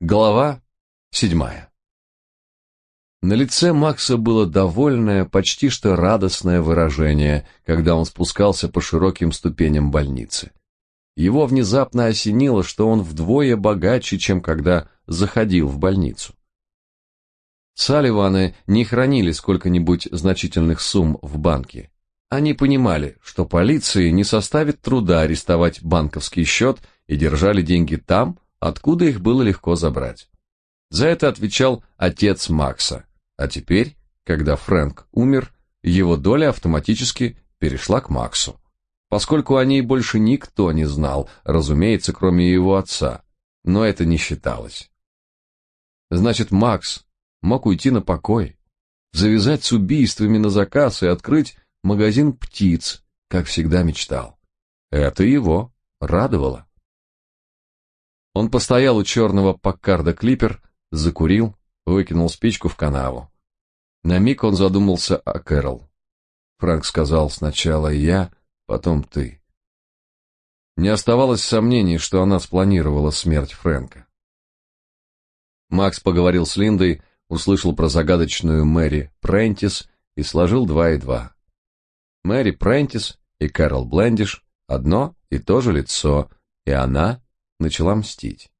Глава седьмая. На лице Макса было довольное, почти что радостное выражение, когда он спускался по широким ступеням больницы. Его внезапно осенило, что он вдвое богаче, чем когда заходил в больницу. Салливаны не хранили сколько-нибудь значительных сумм в банке. Они понимали, что полиции не составит труда арестовать банковский счет и держали деньги там, откуда их было легко забрать. За это отвечал отец Макса, а теперь, когда Фрэнк умер, его доля автоматически перешла к Максу. Поскольку о ней больше никто не знал, разумеется, кроме его отца, но это не считалось. Значит, Макс мог уйти на покой, завязать с убийствами на заказ и открыть магазин птиц, как всегда мечтал. Это его радовало. Он постоял у черного Паккарда Клипер, закурил, выкинул спичку в канаву. На миг он задумался о Кэрол. Фрэнк сказал сначала я, потом ты. Не оставалось сомнений, что она спланировала смерть Фрэнка. Макс поговорил с Линдой, услышал про загадочную Мэри Прентис и сложил два и два. Мэри Прентис и Кэрол Блендиш — одно и то же лицо, и она начала мстить.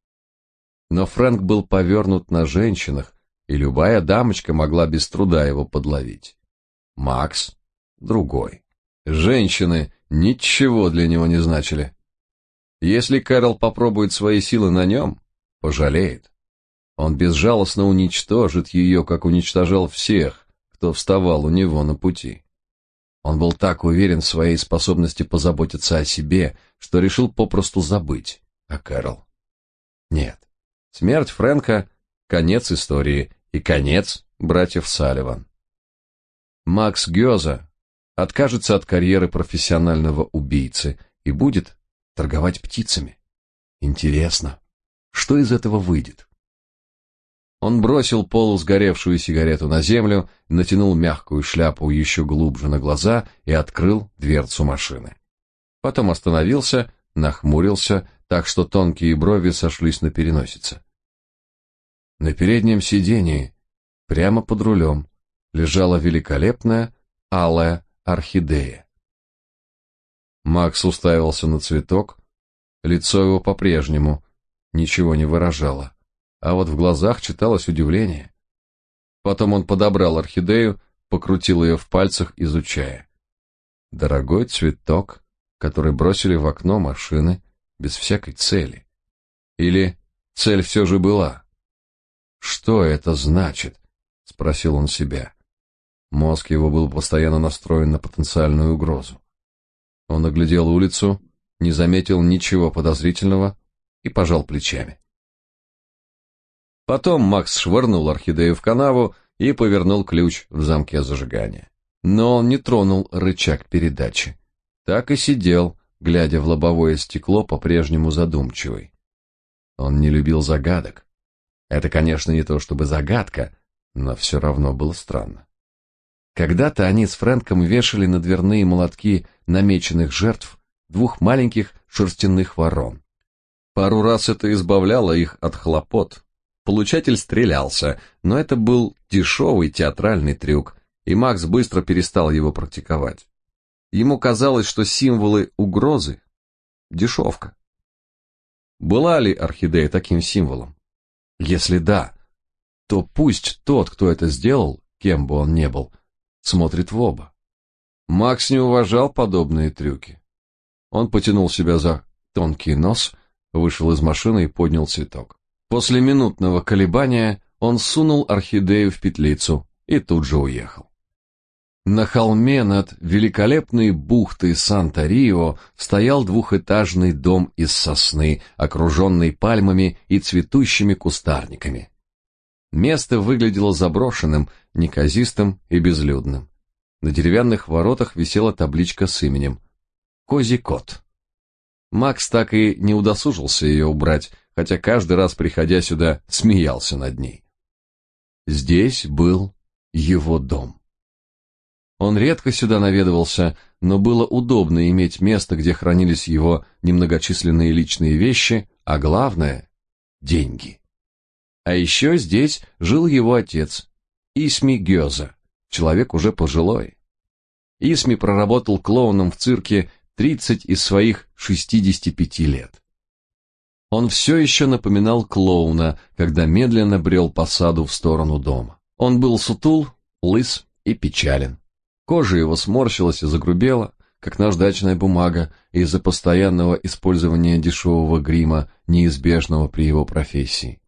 Но Фрэнк был повернут на женщинах, и любая дамочка могла без труда его подловить. Макс другой. Женщины ничего для него не значили. Если Кэрол попробует свои силы на нем, пожалеет. Он безжалостно уничтожит ее, как уничтожал всех, кто вставал у него на пути. Он был так уверен в своей способности позаботиться о себе, что решил попросту забыть а Кэрол? Нет. Смерть Фрэнка — конец истории и конец братьев Салливан. Макс Гёза откажется от карьеры профессионального убийцы и будет торговать птицами. Интересно, что из этого выйдет? Он бросил полусгоревшую сигарету на землю, натянул мягкую шляпу еще глубже на глаза и открыл дверцу машины. Потом остановился, нахмурился так что тонкие брови сошлись на переносице. На переднем сидении, прямо под рулем, лежала великолепная алая орхидея. Макс уставился на цветок, лицо его по-прежнему ничего не выражало, а вот в глазах читалось удивление. Потом он подобрал орхидею, покрутил ее в пальцах, изучая. Дорогой цветок, который бросили в окно машины, без всякой цели. Или цель все же была? Что это значит? спросил он себя. Мозг его был постоянно настроен на потенциальную угрозу. Он оглядел улицу, не заметил ничего подозрительного и пожал плечами. Потом Макс швырнул орхидею в канаву и повернул ключ в замке зажигания. Но он не тронул рычаг передачи. Так и сидел, глядя в лобовое стекло, по-прежнему задумчивый. Он не любил загадок. Это, конечно, не то чтобы загадка, но все равно было странно. Когда-то они с Фрэнком вешали на дверные молотки намеченных жертв двух маленьких шерстяных ворон. Пару раз это избавляло их от хлопот. Получатель стрелялся, но это был дешевый театральный трюк, и Макс быстро перестал его практиковать. Ему казалось, что символы угрозы — дешевка. Была ли орхидея таким символом? Если да, то пусть тот, кто это сделал, кем бы он ни был, смотрит в оба. Макс не уважал подобные трюки. Он потянул себя за тонкий нос, вышел из машины и поднял цветок. После минутного колебания он сунул орхидею в петлицу и тут же уехал. На холме над великолепной бухтой Санта-Рио стоял двухэтажный дом из сосны, окруженный пальмами и цветущими кустарниками. Место выглядело заброшенным, неказистым и безлюдным. На деревянных воротах висела табличка с именем «Козий кот». Макс так и не удосужился ее убрать, хотя каждый раз, приходя сюда, смеялся над ней. Здесь был его дом. Он редко сюда наведывался, но было удобно иметь место, где хранились его немногочисленные личные вещи, а главное — деньги. А еще здесь жил его отец, Исми Гёза, человек уже пожилой. Исми проработал клоуном в цирке 30 из своих 65 лет. Он все еще напоминал клоуна, когда медленно брел по саду в сторону дома. Он был сутул, лыс и печален. Кожа его сморщилась и загрубела, как наждачная бумага, из-за постоянного использования дешевого грима, неизбежного при его профессии.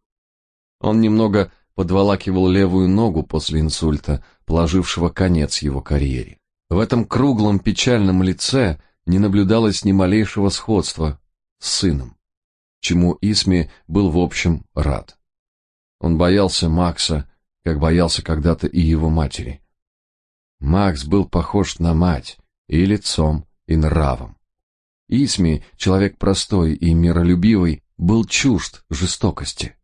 Он немного подволакивал левую ногу после инсульта, положившего конец его карьере. В этом круглом печальном лице не наблюдалось ни малейшего сходства с сыном чему Исми был в общем рад. Он боялся Макса, как боялся когда-то и его матери. Макс был похож на мать и лицом, и нравом. Исми, человек простой и миролюбивый, был чужд жестокости.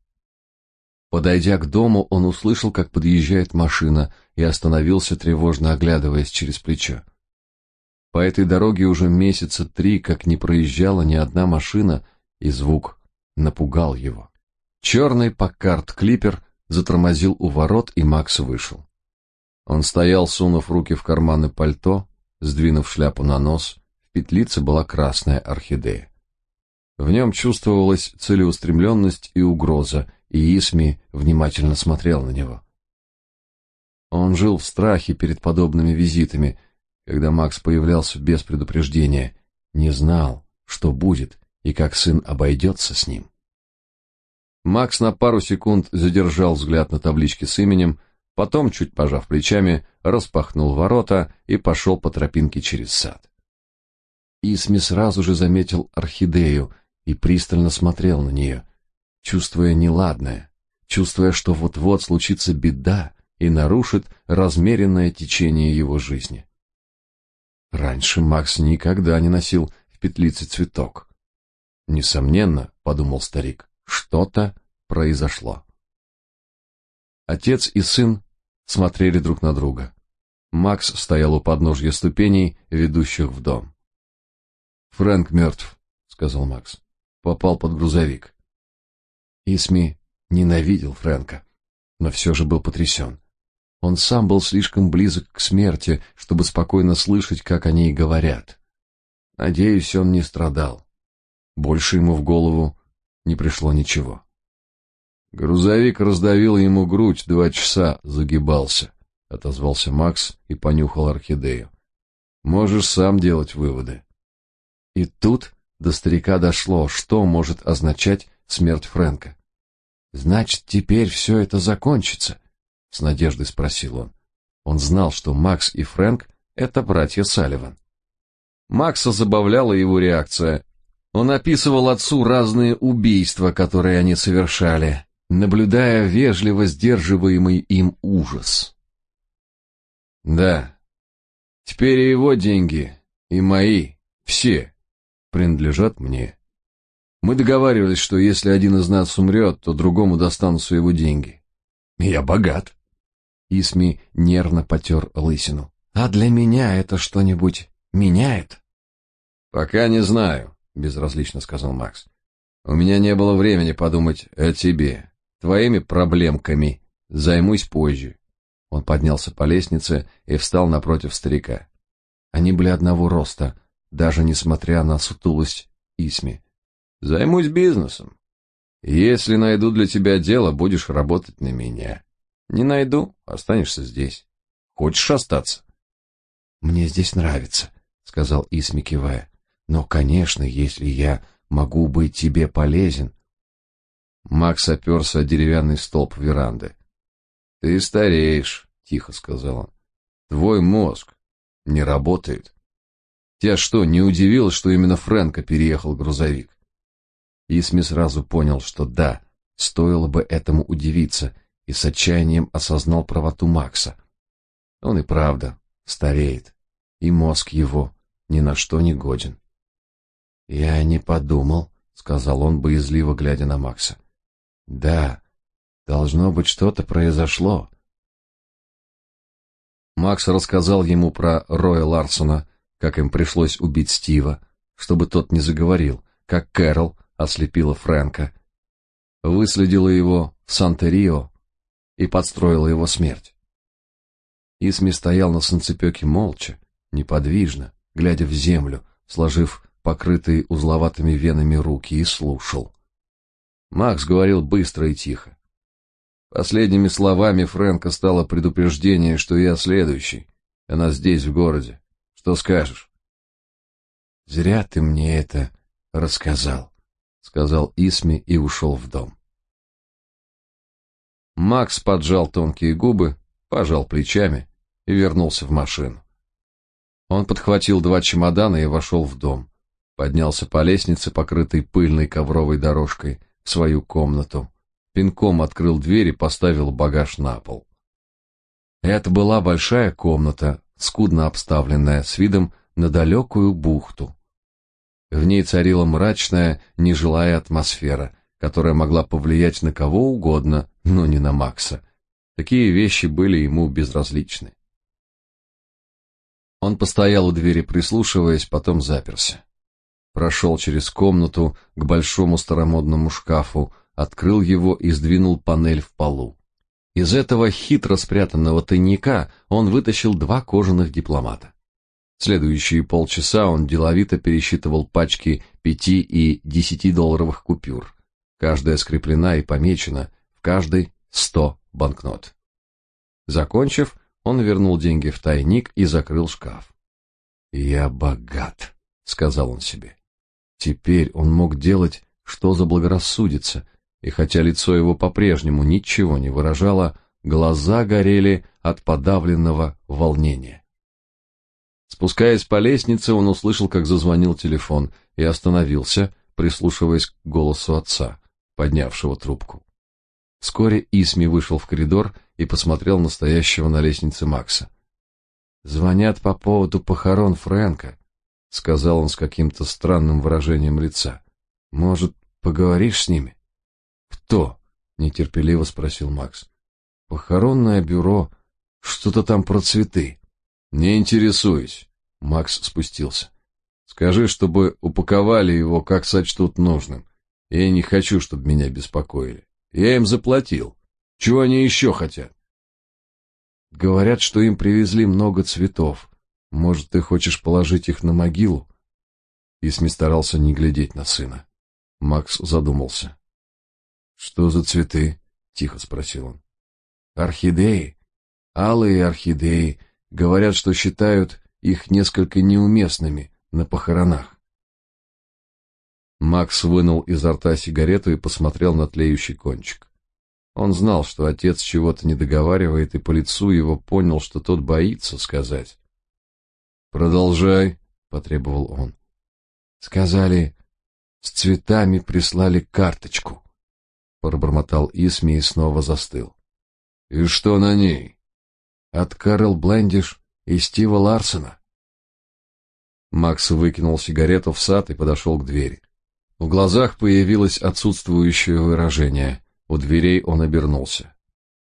Подойдя к дому, он услышал, как подъезжает машина, и остановился, тревожно оглядываясь через плечо. По этой дороге уже месяца три, как не проезжала ни одна машина, и звук напугал его. Черный Паккарт-клипер затормозил у ворот, и Макс вышел. Он стоял, сунув руки в карманы пальто, сдвинув шляпу на нос, в петлице была красная орхидея. В нем чувствовалась целеустремленность и угроза, и Исми внимательно смотрел на него. Он жил в страхе перед подобными визитами, когда Макс появлялся без предупреждения, не знал, что будет, и как сын обойдется с ним. Макс на пару секунд задержал взгляд на табличке с именем, потом, чуть пожав плечами, распахнул ворота и пошел по тропинке через сад. Исми сразу же заметил орхидею и пристально смотрел на нее, чувствуя неладное, чувствуя, что вот-вот случится беда и нарушит размеренное течение его жизни. Раньше Макс никогда не носил в петлице цветок. Несомненно, подумал старик, что-то произошло. Отец и сын смотрели друг на друга. Макс стоял у подножья ступеней, ведущих в дом. Фрэнк мертв», — сказал Макс. Попал под грузовик. Исми ненавидел Фрэнка, но все же был потрясен. Он сам был слишком близок к смерти, чтобы спокойно слышать, как они говорят. Надеюсь, он не страдал. Больше ему в голову не пришло ничего. Грузовик раздавил ему грудь, два часа загибался, отозвался Макс и понюхал орхидею. Можешь сам делать выводы. И тут до старика дошло, что может означать смерть Фрэнка. Значит, теперь все это закончится, с надеждой спросил он. Он знал, что Макс и Фрэнк это братья Салливан. Макса забавляла его реакция, он описывал отцу разные убийства, которые они совершали, наблюдая вежливо сдерживаемый им ужас. Да, теперь и его деньги, и мои, все, принадлежат мне. Мы договаривались, что если один из нас умрет, то другому достанутся его деньги. Я богат. Исми нервно потер лысину. А для меня это что-нибудь меняет? Пока не знаю безразлично сказал Макс. У меня не было времени подумать о тебе. Твоими проблемками займусь позже. Он поднялся по лестнице и встал напротив старика. Они были одного роста, даже несмотря на сутулость Исми. Займусь бизнесом. Если найду для тебя дело, будешь работать на меня. Не найду, останешься здесь. Хочешь остаться? Мне здесь нравится, сказал Исми, кивая. Но, конечно, если я могу быть тебе полезен. Макс оперся о деревянный столб веранды. Ты стареешь, тихо сказал он. Твой мозг не работает. Тебя что, не удивило, что именно Фрэнка переехал грузовик? Исми сразу понял, что да, стоило бы этому удивиться, и с отчаянием осознал правоту Макса. Он и правда стареет, и мозг его ни на что не годен. Я не подумал, сказал он, боязливо глядя на Макса. Да, должно быть что-то произошло. Макс рассказал ему про Роя Ларсона, как им пришлось убить Стива, чтобы тот не заговорил, как Кэрол ослепила Фрэнка. выследила его в Санта-Рио и подстроила его смерть. Исми стоял на санцепёке молча, неподвижно, глядя в землю, сложив покрытые узловатыми венами руки, и слушал. Макс говорил быстро и тихо. Последними словами Фрэнка стало предупреждение, что я следующий. Она здесь, в городе. Что скажешь? Зря ты мне это рассказал, сказал Исми и ушел в дом. Макс поджал тонкие губы, пожал плечами и вернулся в машину. Он подхватил два чемодана и вошел в дом. Поднялся по лестнице, покрытой пыльной ковровой дорожкой, свою комнату. Пинком открыл дверь и поставил багаж на пол. Это была большая комната, скудно обставленная, с видом на далекую бухту. В ней царила мрачная, нежилая атмосфера, которая могла повлиять на кого угодно, но не на Макса. Такие вещи были ему безразличны. Он постоял у двери, прислушиваясь, потом заперся. Прошел через комнату к большому старомодному шкафу, открыл его и сдвинул панель в полу. Из этого хитро спрятанного тайника он вытащил два кожаных дипломата. Следующие полчаса он деловито пересчитывал пачки пяти и десяти долларовых купюр. Каждая скреплена и помечена, в каждой сто банкнот. Закончив, он вернул деньги в тайник и закрыл шкаф. «Я богат», — сказал он себе. Теперь он мог делать, что заблагорассудится, и хотя лицо его по-прежнему ничего не выражало, глаза горели от подавленного волнения. Спускаясь по лестнице, он услышал, как зазвонил телефон, и остановился, прислушиваясь к голосу отца, поднявшего трубку. Вскоре Исми вышел в коридор и посмотрел на стоящего на лестнице Макса. «Звонят по поводу похорон Фрэнка», — сказал он с каким-то странным выражением лица. «Может, поговоришь с ними?» «Кто?» — нетерпеливо спросил Макс. «Похоронное бюро. Что-то там про цветы». «Не интересуюсь». Макс спустился. «Скажи, чтобы упаковали его, как сочтут нужным. Я не хочу, чтобы меня беспокоили. Я им заплатил. Чего они еще хотят? Говорят, что им привезли много цветов. Может, ты хочешь положить их на могилу? Исми старался не глядеть на сына. Макс задумался. Что за цветы? тихо спросил он. Орхидеи. Алые орхидеи. Говорят, что считают их несколько неуместными на похоронах. Макс вынул изо рта сигарету и посмотрел на тлеющий кончик. Он знал, что отец чего-то не договаривает, и по лицу его понял, что тот боится сказать. "Продолжай", потребовал он. Сказали, с цветами прислали карточку. Пробормотал Исми и снова застыл. И что на ней? От Кэрол Блендиш и Стива Ларсона. Макс выкинул сигарету в сад и подошел к двери. В глазах появилось отсутствующее выражение. У дверей он обернулся.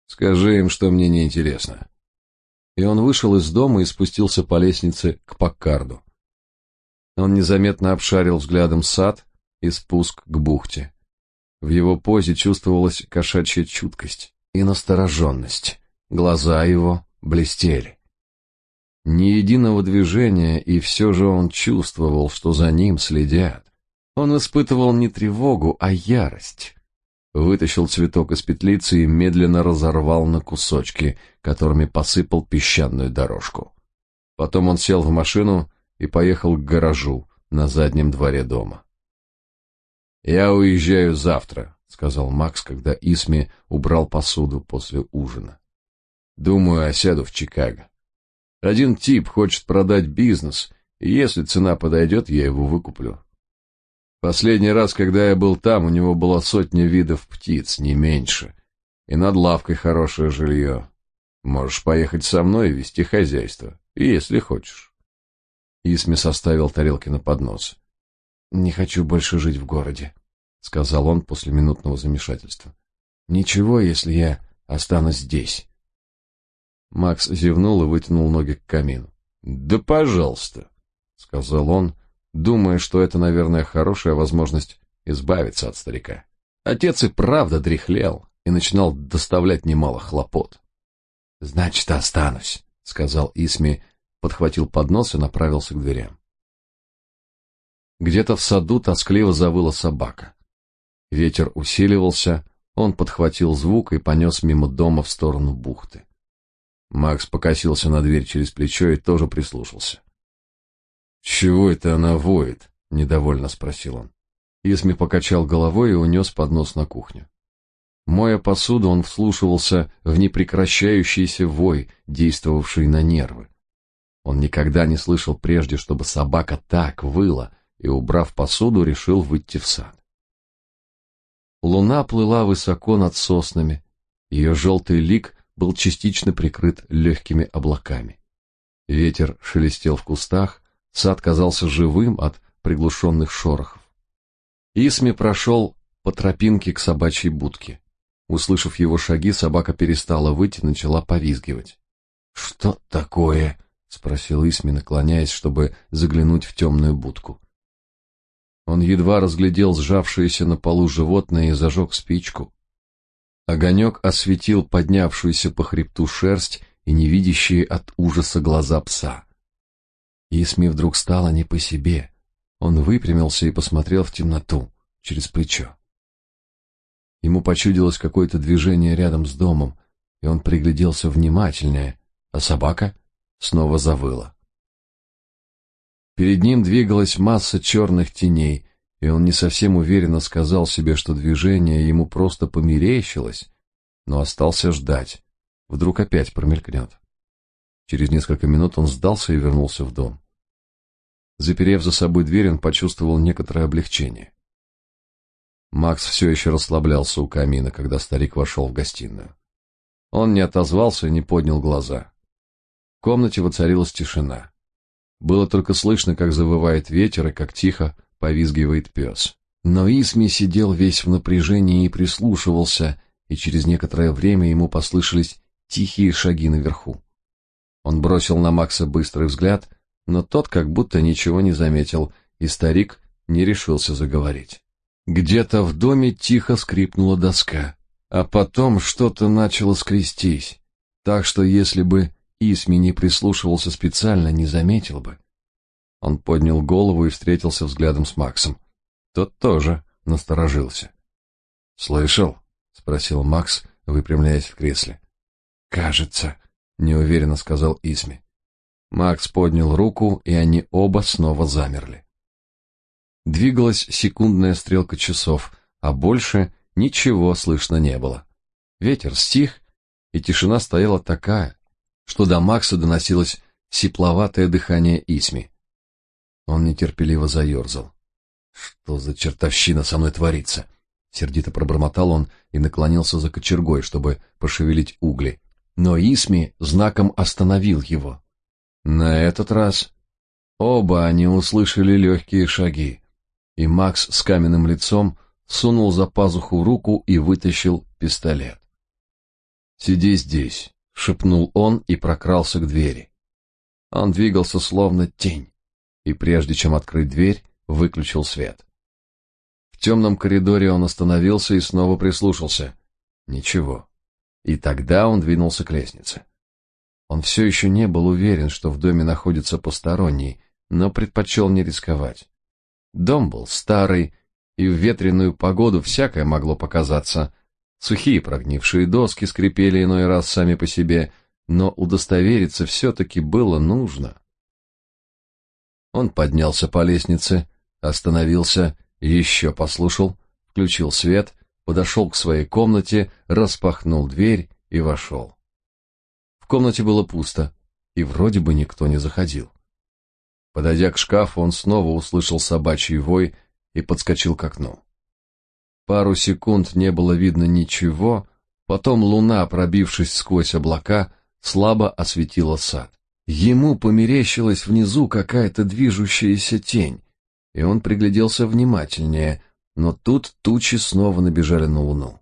Скажи им, что мне не интересно. И он вышел из дома и спустился по лестнице к Паккарду. Он незаметно обшарил взглядом сад и спуск к бухте. В его позе чувствовалась кошачья чуткость и настороженность. Глаза его блестели. Ни единого движения, и все же он чувствовал, что за ним следят. Он испытывал не тревогу, а ярость вытащил цветок из петлицы и медленно разорвал на кусочки, которыми посыпал песчаную дорожку. Потом он сел в машину и поехал к гаражу на заднем дворе дома. «Я уезжаю завтра», — сказал Макс, когда Исми убрал посуду после ужина. «Думаю, осяду в Чикаго. Один тип хочет продать бизнес, и если цена подойдет, я его выкуплю. Последний раз, когда я был там, у него было сотня видов птиц, не меньше. И над лавкой хорошее жилье. Можешь поехать со мной и вести хозяйство, если хочешь. Исми составил тарелки на поднос. Не хочу больше жить в городе, сказал он после минутного замешательства. Ничего, если я останусь здесь. Макс зевнул и вытянул ноги к камину. Да, пожалуйста, сказал он думая, что это, наверное, хорошая возможность избавиться от старика. Отец и правда дряхлел и начинал доставлять немало хлопот. Значит, останусь, сказал Исми, подхватил поднос и направился к дверям. Где-то в саду тоскливо завыла собака. Ветер усиливался, он подхватил звук и понес мимо дома в сторону бухты. Макс покосился на дверь через плечо и тоже прислушался. «Чего это она воет?» — недовольно спросил он. Исми покачал головой и унес поднос на кухню. Моя посуду, он вслушивался в непрекращающийся вой, действовавший на нервы. Он никогда не слышал прежде, чтобы собака так выла, и, убрав посуду, решил выйти в сад. Луна плыла высоко над соснами, ее желтый лик был частично прикрыт легкими облаками. Ветер шелестел в кустах, сад казался живым от приглушенных шорохов. Исми прошел по тропинке к собачьей будке. Услышав его шаги, собака перестала выть и начала повизгивать. «Что такое?» — спросил Исми, наклоняясь, чтобы заглянуть в темную будку. Он едва разглядел сжавшееся на полу животное и зажег спичку. Огонек осветил поднявшуюся по хребту шерсть и невидящие от ужаса глаза пса. Исми вдруг стало не по себе. Он выпрямился и посмотрел в темноту, через плечо. Ему почудилось какое-то движение рядом с домом, и он пригляделся внимательнее, а собака снова завыла. Перед ним двигалась масса черных теней, и он не совсем уверенно сказал себе, что движение ему просто померещилось, но остался ждать. Вдруг опять промелькнет. Через несколько минут он сдался и вернулся в дом. Заперев за собой дверь, он почувствовал некоторое облегчение. Макс все еще расслаблялся у камина, когда старик вошел в гостиную. Он не отозвался и не поднял глаза. В комнате воцарилась тишина. Было только слышно, как завывает ветер и как тихо повизгивает пес. Но Исми сидел весь в напряжении и прислушивался, и через некоторое время ему послышались тихие шаги наверху. Он бросил на Макса быстрый взгляд, но тот как будто ничего не заметил, и старик не решился заговорить. Где-то в доме тихо скрипнула доска, а потом что-то начало скрестись, так что если бы Исми не прислушивался специально, не заметил бы. Он поднял голову и встретился взглядом с Максом. Тот тоже насторожился. «Слышал?» — спросил Макс, выпрямляясь в кресле. «Кажется», — неуверенно сказал Исми. Макс поднял руку, и они оба снова замерли. Двигалась секундная стрелка часов, а больше ничего слышно не было. Ветер стих, и тишина стояла такая, что до Макса доносилось сипловатое дыхание Исми. Он нетерпеливо заерзал. «Что за чертовщина со мной творится?» Сердито пробормотал он и наклонился за кочергой, чтобы пошевелить угли. Но Исми знаком остановил его. На этот раз оба они услышали легкие шаги, и Макс с каменным лицом сунул за пазуху руку и вытащил пистолет. «Сиди здесь», — шепнул он и прокрался к двери. Он двигался словно тень, и прежде чем открыть дверь, выключил свет. В темном коридоре он остановился и снова прислушался. Ничего. И тогда он двинулся к лестнице. Он все еще не был уверен, что в доме находится посторонний, но предпочел не рисковать. Дом был старый, и в ветреную погоду всякое могло показаться. Сухие прогнившие доски скрипели иной раз сами по себе, но удостовериться все-таки было нужно. Он поднялся по лестнице, остановился, еще послушал, включил свет, подошел к своей комнате, распахнул дверь и вошел. В комнате было пусто, и вроде бы никто не заходил. Подойдя к шкафу, он снова услышал собачий вой и подскочил к окну. Пару секунд не было видно ничего, потом луна, пробившись сквозь облака, слабо осветила сад. Ему померещилась внизу какая-то движущаяся тень, и он пригляделся внимательнее, но тут тучи снова набежали на луну.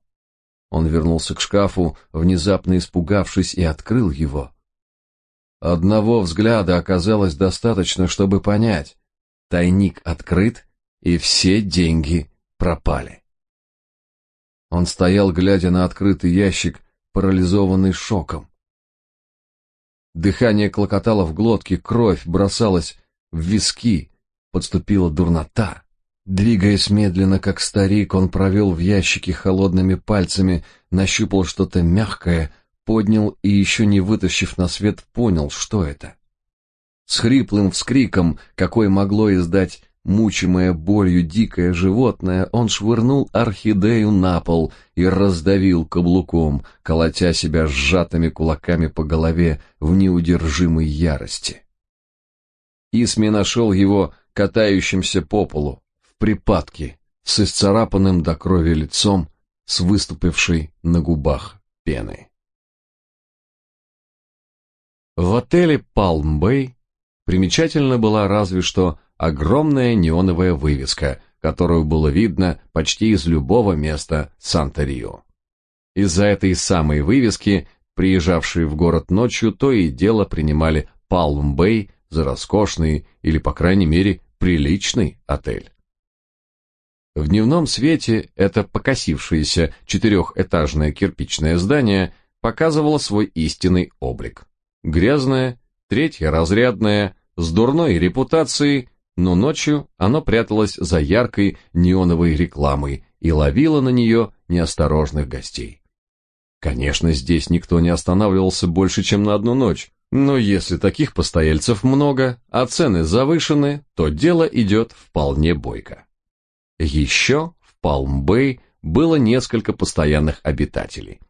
Он вернулся к шкафу, внезапно испугавшись, и открыл его. Одного взгляда оказалось достаточно, чтобы понять. Тайник открыт, и все деньги пропали. Он стоял, глядя на открытый ящик, парализованный шоком. Дыхание клокотало в глотке, кровь бросалась в виски, подступила дурнота. Двигаясь медленно, как старик, он провел в ящике холодными пальцами, нащупал что-то мягкое, поднял и, еще не вытащив на свет, понял, что это. С хриплым вскриком, какой могло издать мучимое болью дикое животное, он швырнул орхидею на пол и раздавил каблуком, колотя себя сжатыми кулаками по голове в неудержимой ярости. Исми нашел его катающимся по полу, припадке, с исцарапанным до крови лицом, с выступившей на губах пеной. В отеле Палм-Бэй примечательна была разве что огромная неоновая вывеска, которую было видно почти из любого места Санта-Рио. Из-за этой самой вывески приезжавшие в город ночью то и дело принимали Палм-Бэй за роскошный или, по крайней мере, приличный отель. В дневном свете это покосившееся четырехэтажное кирпичное здание показывало свой истинный облик. Грязное, третьеразрядное, с дурной репутацией, но ночью оно пряталось за яркой неоновой рекламой и ловило на нее неосторожных гостей. Конечно, здесь никто не останавливался больше, чем на одну ночь, но если таких постояльцев много, а цены завышены, то дело идет вполне бойко. Еще в Палм-Бэй было несколько постоянных обитателей.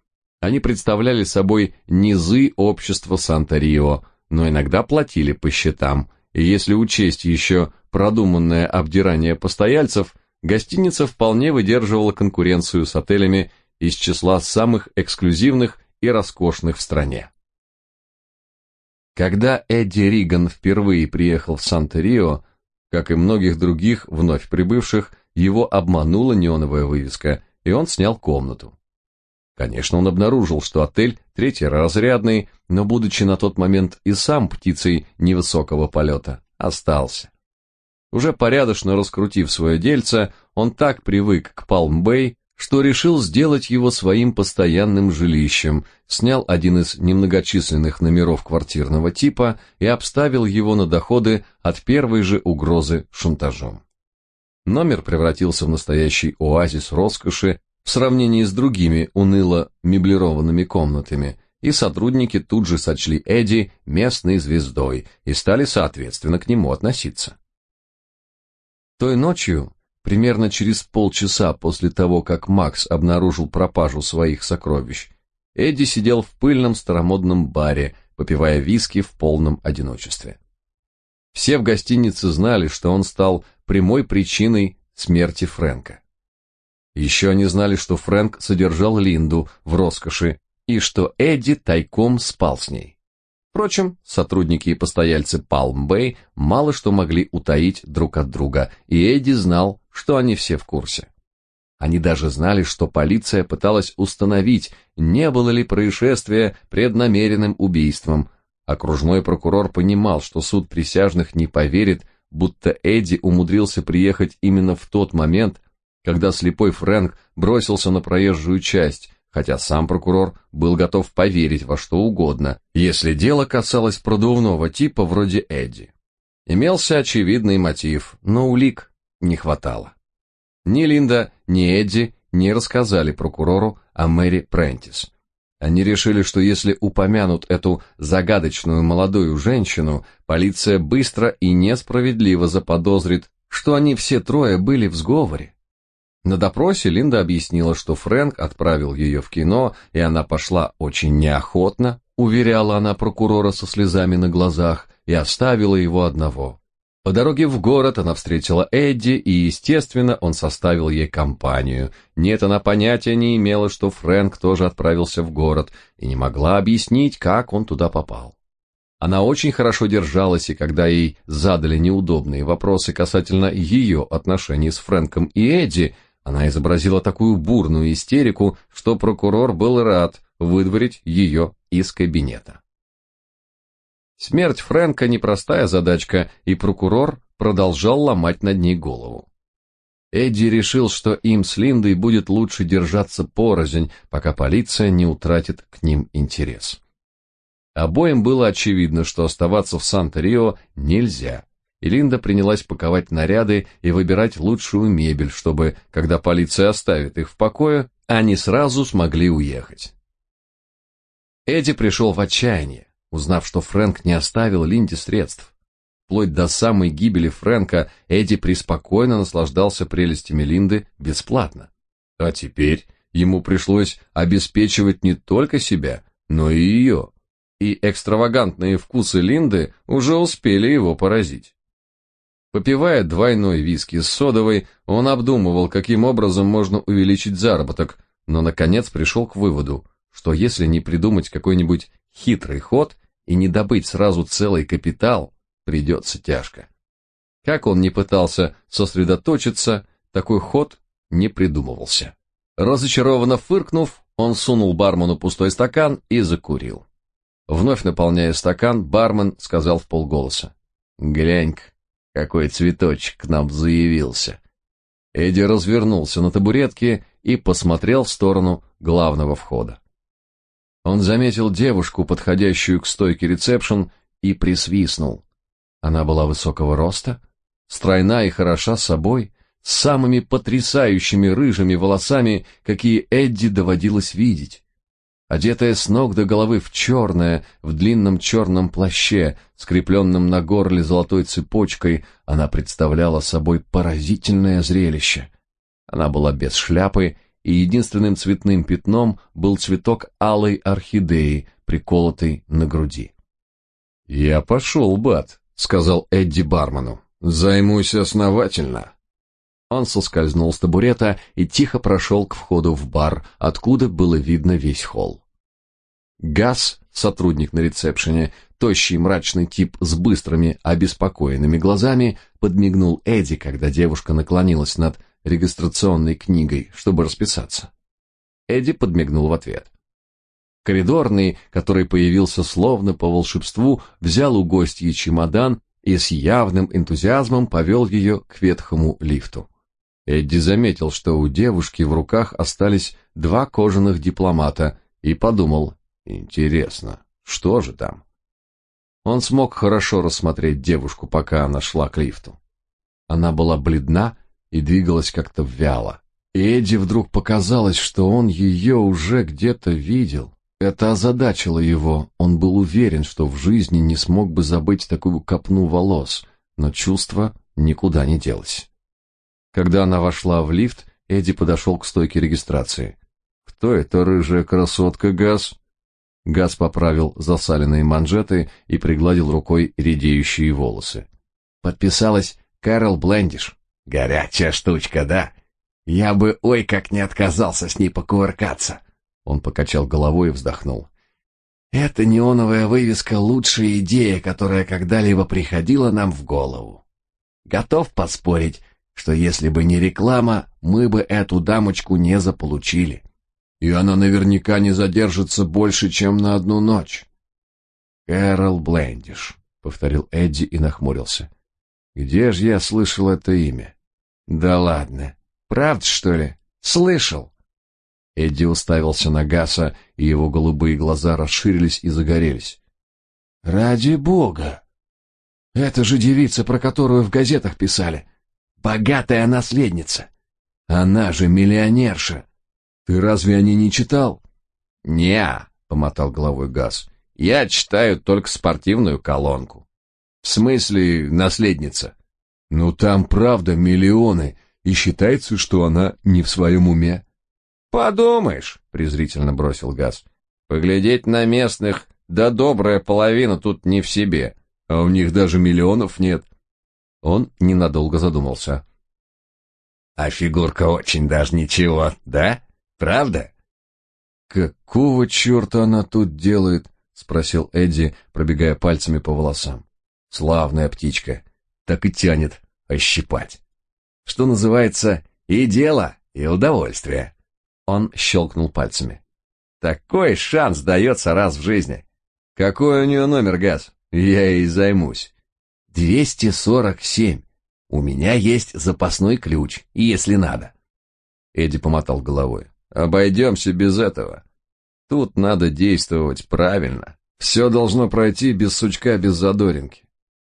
Они представляли собой низы общества Санта-Рио, но иногда платили по счетам, и если учесть еще продуманное обдирание постояльцев, гостиница вполне выдерживала конкуренцию с отелями из числа самых эксклюзивных и роскошных в стране. Когда Эдди Риган впервые приехал в Санта-Рио, как и многих других вновь прибывших, его обманула неоновая вывеска, и он снял комнату. Конечно, он обнаружил, что отель третьеразрядный, но, будучи на тот момент и сам птицей невысокого полета, остался. Уже порядочно раскрутив свое дельце, он так привык к Палм-Бэй, что решил сделать его своим постоянным жилищем, снял один из немногочисленных номеров квартирного типа и обставил его на доходы от первой же угрозы шантажом. Номер превратился в настоящий оазис роскоши в сравнении с другими уныло меблированными комнатами, и сотрудники тут же сочли Эдди местной звездой и стали соответственно к нему относиться. Той ночью, примерно через полчаса после того, как Макс обнаружил пропажу своих сокровищ, Эдди сидел в пыльном старомодном баре, попивая виски в полном одиночестве. Все в гостинице знали, что он стал прямой причиной смерти Фрэнка. Еще они знали, что Фрэнк содержал Линду в роскоши и что Эдди тайком спал с ней. Впрочем, сотрудники и постояльцы Палм-Бэй мало что могли утаить друг от друга, и Эдди знал, что они все в курсе. Они даже знали, что полиция пыталась установить, не было ли происшествия преднамеренным убийством. Окружной прокурор понимал, что суд присяжных не поверит будто Эдди умудрился приехать именно в тот момент, когда слепой Фрэнк бросился на проезжую часть, хотя сам прокурор был готов поверить во что угодно, если дело касалось продувного типа вроде Эдди. Имелся очевидный мотив, но улик не хватало. Ни Линда, ни Эдди не рассказали прокурору о Мэри Прентис. Они решили, что если упомянут эту загадочную молодую женщину, полиция быстро и несправедливо заподозрит, что они все трое были в сговоре. На допросе Линда объяснила, что Фрэнк отправил ее в кино, и она пошла очень неохотно, уверяла она прокурора со слезами на глазах, и оставила его одного. По дороге в город она встретила Эдди, и, естественно, он составил ей компанию. Нет, она понятия не имела, что Фрэнк тоже отправился в город, и не могла объяснить, как он туда попал. Она очень хорошо держалась, и когда ей задали неудобные вопросы касательно ее отношений с Фрэнком и Эдди, она изобразила такую бурную истерику, что прокурор был рад выдворить ее из кабинета. Смерть Фрэнка непростая задачка, и прокурор продолжал ломать над ней голову. Эдди решил, что им с Линдой будет лучше держаться порознь, пока полиция не утратит к ним интерес. Обоим было очевидно, что оставаться в Санта-Рио нельзя, и Линда принялась паковать наряды и выбирать лучшую мебель, чтобы, когда полиция оставит их в покое, они сразу смогли уехать. Эдди пришел в отчаяние, узнав, что Фрэнк не оставил Линде средств. Вплоть до самой гибели Фрэнка Эдди преспокойно наслаждался прелестями Линды бесплатно. А теперь ему пришлось обеспечивать не только себя, но и ее. И экстравагантные вкусы Линды уже успели его поразить. Попивая двойной виски с содовой, он обдумывал, каким образом можно увеличить заработок, но наконец пришел к выводу, что если не придумать какой-нибудь хитрый ход и не добыть сразу целый капитал, придется тяжко. Как он не пытался сосредоточиться, такой ход не придумывался. Разочарованно фыркнув, он сунул бармену пустой стакан и закурил. Вновь наполняя стакан, бармен сказал в полголоса. «Глянь-ка, какой цветочек к нам заявился. Эдди развернулся на табуретке и посмотрел в сторону главного входа. Он заметил девушку, подходящую к стойке ресепшн, и присвистнул. Она была высокого роста, стройна и хороша собой, с самыми потрясающими рыжими волосами, какие Эдди доводилось видеть одетая с ног до головы в черное, в длинном черном плаще, скрепленном на горле золотой цепочкой, она представляла собой поразительное зрелище. Она была без шляпы, и единственным цветным пятном был цветок алой орхидеи, приколотый на груди. «Я пошел, Бат», — сказал Эдди бармену. «Займусь основательно». Он соскользнул с табурета и тихо прошел к входу в бар, откуда было видно весь холл. Газ, сотрудник на ресепшене, тощий мрачный тип с быстрыми, обеспокоенными глазами, подмигнул Эдди, когда девушка наклонилась над регистрационной книгой, чтобы расписаться. Эдди подмигнул в ответ. Коридорный, который появился словно по волшебству, взял у гостьи чемодан и с явным энтузиазмом повел ее к ветхому лифту. Эдди заметил, что у девушки в руках остались два кожаных дипломата, и подумал, Интересно, что же там? Он смог хорошо рассмотреть девушку, пока она шла к лифту. Она была бледна и двигалась как-то вяло. И Эдди вдруг показалось, что он ее уже где-то видел. Это озадачило его. Он был уверен, что в жизни не смог бы забыть такую копну волос, но чувство никуда не делось. Когда она вошла в лифт, Эдди подошел к стойке регистрации. «Кто эта рыжая красотка, Газ?» Газ поправил засаленные манжеты и пригладил рукой редеющие волосы. Подписалась Кэрол Блендиш. Горячая штучка, да? Я бы ой как не отказался с ней покувыркаться. Он покачал головой и вздохнул. Эта неоновая вывеска лучшая идея, которая когда-либо приходила нам в голову. Готов поспорить, что если бы не реклама, мы бы эту дамочку не заполучили и она наверняка не задержится больше, чем на одну ночь. Кэрол Блендиш, повторил Эдди и нахмурился. Где же я слышал это имя? Да ладно. Правда, что ли? Слышал. Эдди уставился на Гаса, и его голубые глаза расширились и загорелись. Ради бога. Это же девица, про которую в газетах писали. Богатая наследница. Она же миллионерша. Ты разве о ней не читал? Не, помотал головой Газ. Я читаю только спортивную колонку. В смысле, наследница. Ну там правда миллионы, и считается, что она не в своем уме. Подумаешь, презрительно бросил Газ. Поглядеть на местных, да добрая половина тут не в себе, а у них даже миллионов нет. Он ненадолго задумался. А фигурка очень даже ничего, да? Правда? Какого черта она тут делает? спросил Эдди, пробегая пальцами по волосам. Славная птичка, так и тянет ощипать. Что называется, и дело, и удовольствие. Он щелкнул пальцами. Такой шанс дается раз в жизни. Какой у нее номер, Газ? Я ей займусь. Двести сорок семь. У меня есть запасной ключ, если надо. Эдди помотал головой. Обойдемся без этого. Тут надо действовать правильно. Все должно пройти без сучка, без задоринки.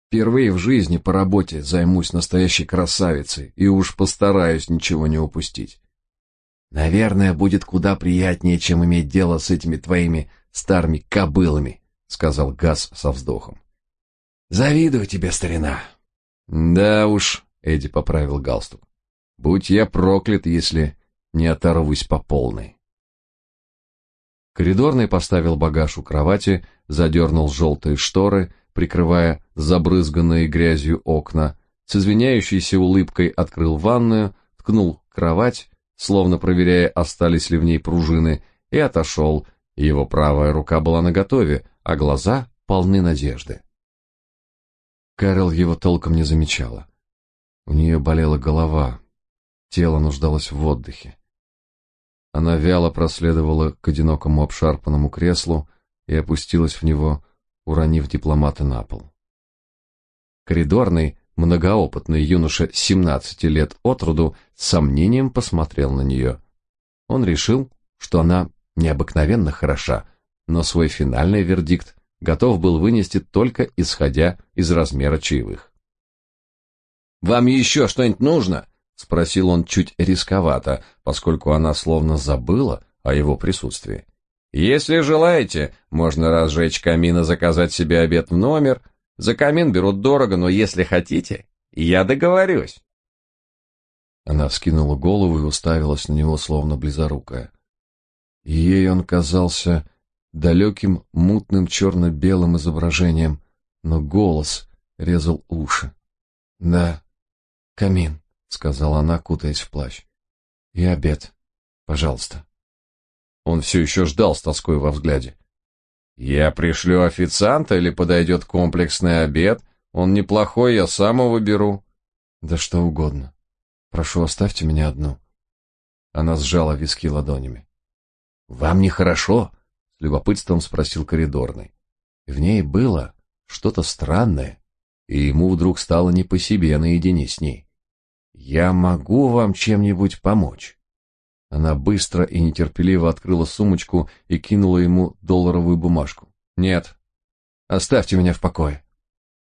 Впервые в жизни по работе займусь настоящей красавицей и уж постараюсь ничего не упустить. Наверное, будет куда приятнее, чем иметь дело с этими твоими старыми кобылами, сказал Газ со вздохом. Завидую тебе, старина. Да уж, Эдди поправил галстук. Будь я проклят, если не оторвусь по полной. Коридорный поставил багаж у кровати, задернул желтые шторы, прикрывая забрызганные грязью окна, с извиняющейся улыбкой открыл ванную, ткнул кровать, словно проверяя, остались ли в ней пружины, и отошел. Его правая рука была наготове, а глаза полны надежды. Кэрол его толком не замечала. У нее болела голова, тело нуждалось в отдыхе. Она вяло проследовала к одинокому обшарпанному креслу и опустилась в него, уронив дипломата на пол. Коридорный, многоопытный юноша 17 лет от роду с сомнением посмотрел на нее. Он решил, что она необыкновенно хороша, но свой финальный вердикт готов был вынести только исходя из размера чаевых. «Вам еще что-нибудь нужно?» — спросил он чуть рисковато, поскольку она словно забыла о его присутствии. «Если желаете, можно разжечь камин и заказать себе обед в номер. За камин берут дорого, но если хотите, я договорюсь». Она вскинула голову и уставилась на него, словно близорукая. Ей он казался далеким, мутным черно-белым изображением, но голос резал уши. «Да, камин», — сказала она, кутаясь в плащ. «И обед, пожалуйста». Он все еще ждал с тоской во взгляде. «Я пришлю официанта или подойдет комплексный обед? Он неплохой, я сам его беру». «Да что угодно. Прошу, оставьте меня одну». Она сжала виски ладонями. «Вам нехорошо?» — с любопытством спросил коридорный. В ней было что-то странное, и ему вдруг стало не по себе наедине с ней. «Я могу вам чем-нибудь помочь?» Она быстро и нетерпеливо открыла сумочку и кинула ему долларовую бумажку. «Нет, оставьте меня в покое».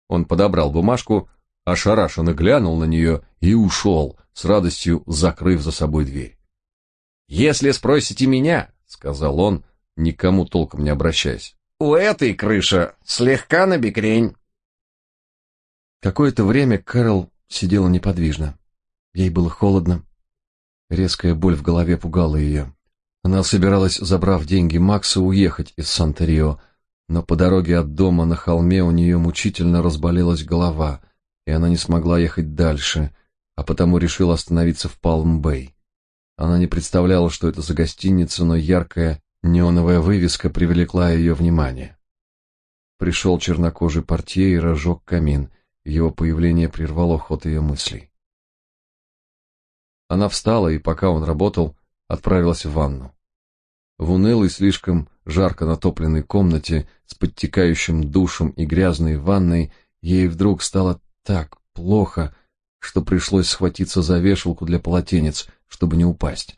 Он подобрал бумажку, ошарашенно глянул на нее и ушел, с радостью закрыв за собой дверь. «Если спросите меня», — сказал он, никому толком не обращаясь, — «у этой крыша слегка набекрень». Какое-то время Кэрол сидела неподвижно. Ей было холодно. Резкая боль в голове пугала ее. Она собиралась, забрав деньги Макса, уехать из Санта-Рио, но по дороге от дома на холме у нее мучительно разболелась голова, и она не смогла ехать дальше, а потому решила остановиться в Палм-Бэй. Она не представляла, что это за гостиница, но яркая неоновая вывеска привлекла ее внимание. Пришел чернокожий портье и разжег камин. Его появление прервало ход ее мыслей. Она встала и, пока он работал, отправилась в ванну. В унылой, слишком жарко натопленной комнате с подтекающим душем и грязной ванной ей вдруг стало так плохо, что пришлось схватиться за вешалку для полотенец, чтобы не упасть.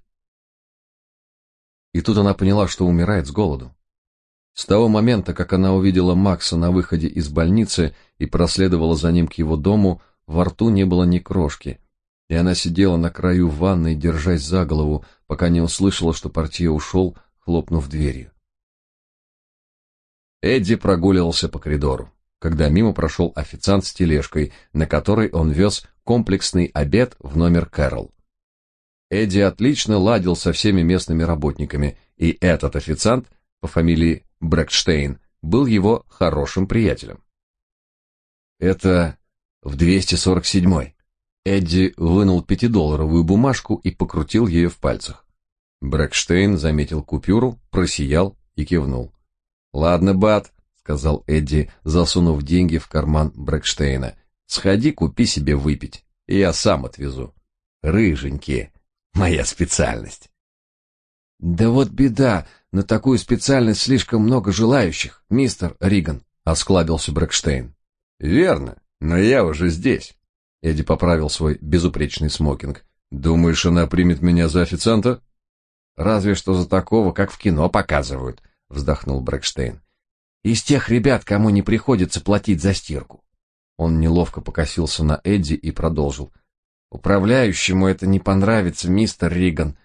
И тут она поняла, что умирает с голоду. С того момента, как она увидела Макса на выходе из больницы и проследовала за ним к его дому, во рту не было ни крошки, и она сидела на краю ванной, держась за голову, пока не услышала, что портье ушел, хлопнув дверью. Эдди прогуливался по коридору, когда мимо прошел официант с тележкой, на которой он вез комплексный обед в номер Кэрол. Эдди отлично ладил со всеми местными работниками, и этот официант по фамилии Брэкштейн был его хорошим приятелем. Это в 247-й. Эдди вынул пятидолларовую бумажку и покрутил ее в пальцах. Брэкштейн заметил купюру, просиял и кивнул. «Ладно, Бат», — сказал Эдди, засунув деньги в карман Брэкштейна. «Сходи, купи себе выпить, и я сам отвезу. Рыженькие, моя специальность». «Да вот беда, на такую специальность слишком много желающих, мистер Риган», — осклабился Брэкштейн. «Верно, но я уже здесь. Эдди поправил свой безупречный смокинг. Думаешь, она примет меня за официанта? Разве что за такого, как в кино показывают, вздохнул Брэкштейн. Из тех ребят, кому не приходится платить за стирку. Он неловко покосился на Эдди и продолжил. Управляющему это не понравится, мистер Риган.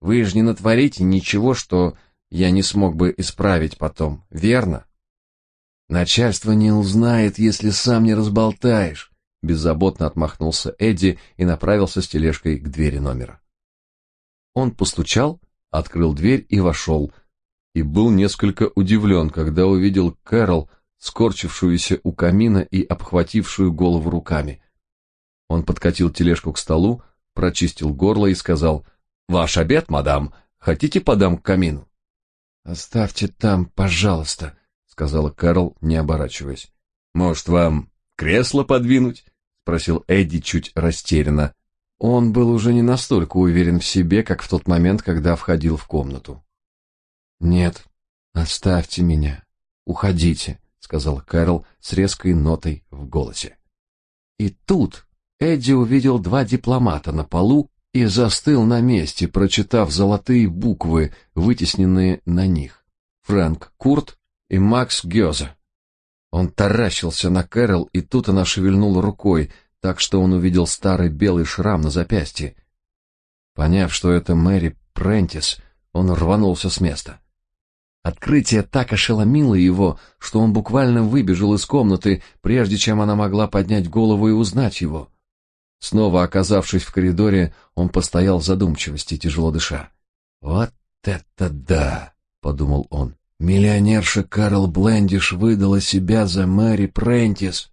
Вы же не натворите ничего, что я не смог бы исправить потом, верно? Начальство не узнает, если сам не разболтаешь. Беззаботно отмахнулся Эдди и направился с тележкой к двери номера. Он постучал, открыл дверь и вошел, и был несколько удивлен, когда увидел Кэрол, скорчившуюся у камина и обхватившую голову руками. Он подкатил тележку к столу, прочистил горло и сказал, «Ваш обед, мадам, хотите подам к камину?» «Оставьте там, пожалуйста», — сказала Кэрол, не оборачиваясь. «Может, вам кресло подвинуть?» — спросил Эдди чуть растерянно. Он был уже не настолько уверен в себе, как в тот момент, когда входил в комнату. «Нет, оставьте меня. Уходите», — сказал Кэрол с резкой нотой в голосе. И тут Эдди увидел два дипломата на полу и застыл на месте, прочитав золотые буквы, вытесненные на них. Фрэнк Курт и Макс Гёза. Он таращился на Кэрол, и тут она шевельнула рукой, так что он увидел старый белый шрам на запястье. Поняв, что это Мэри Прентис, он рванулся с места. Открытие так ошеломило его, что он буквально выбежал из комнаты, прежде чем она могла поднять голову и узнать его. Снова оказавшись в коридоре, он постоял в задумчивости, тяжело дыша. «Вот это да!» — подумал он. «Миллионерша Карл Блендиш выдала себя за Мэри Прентис,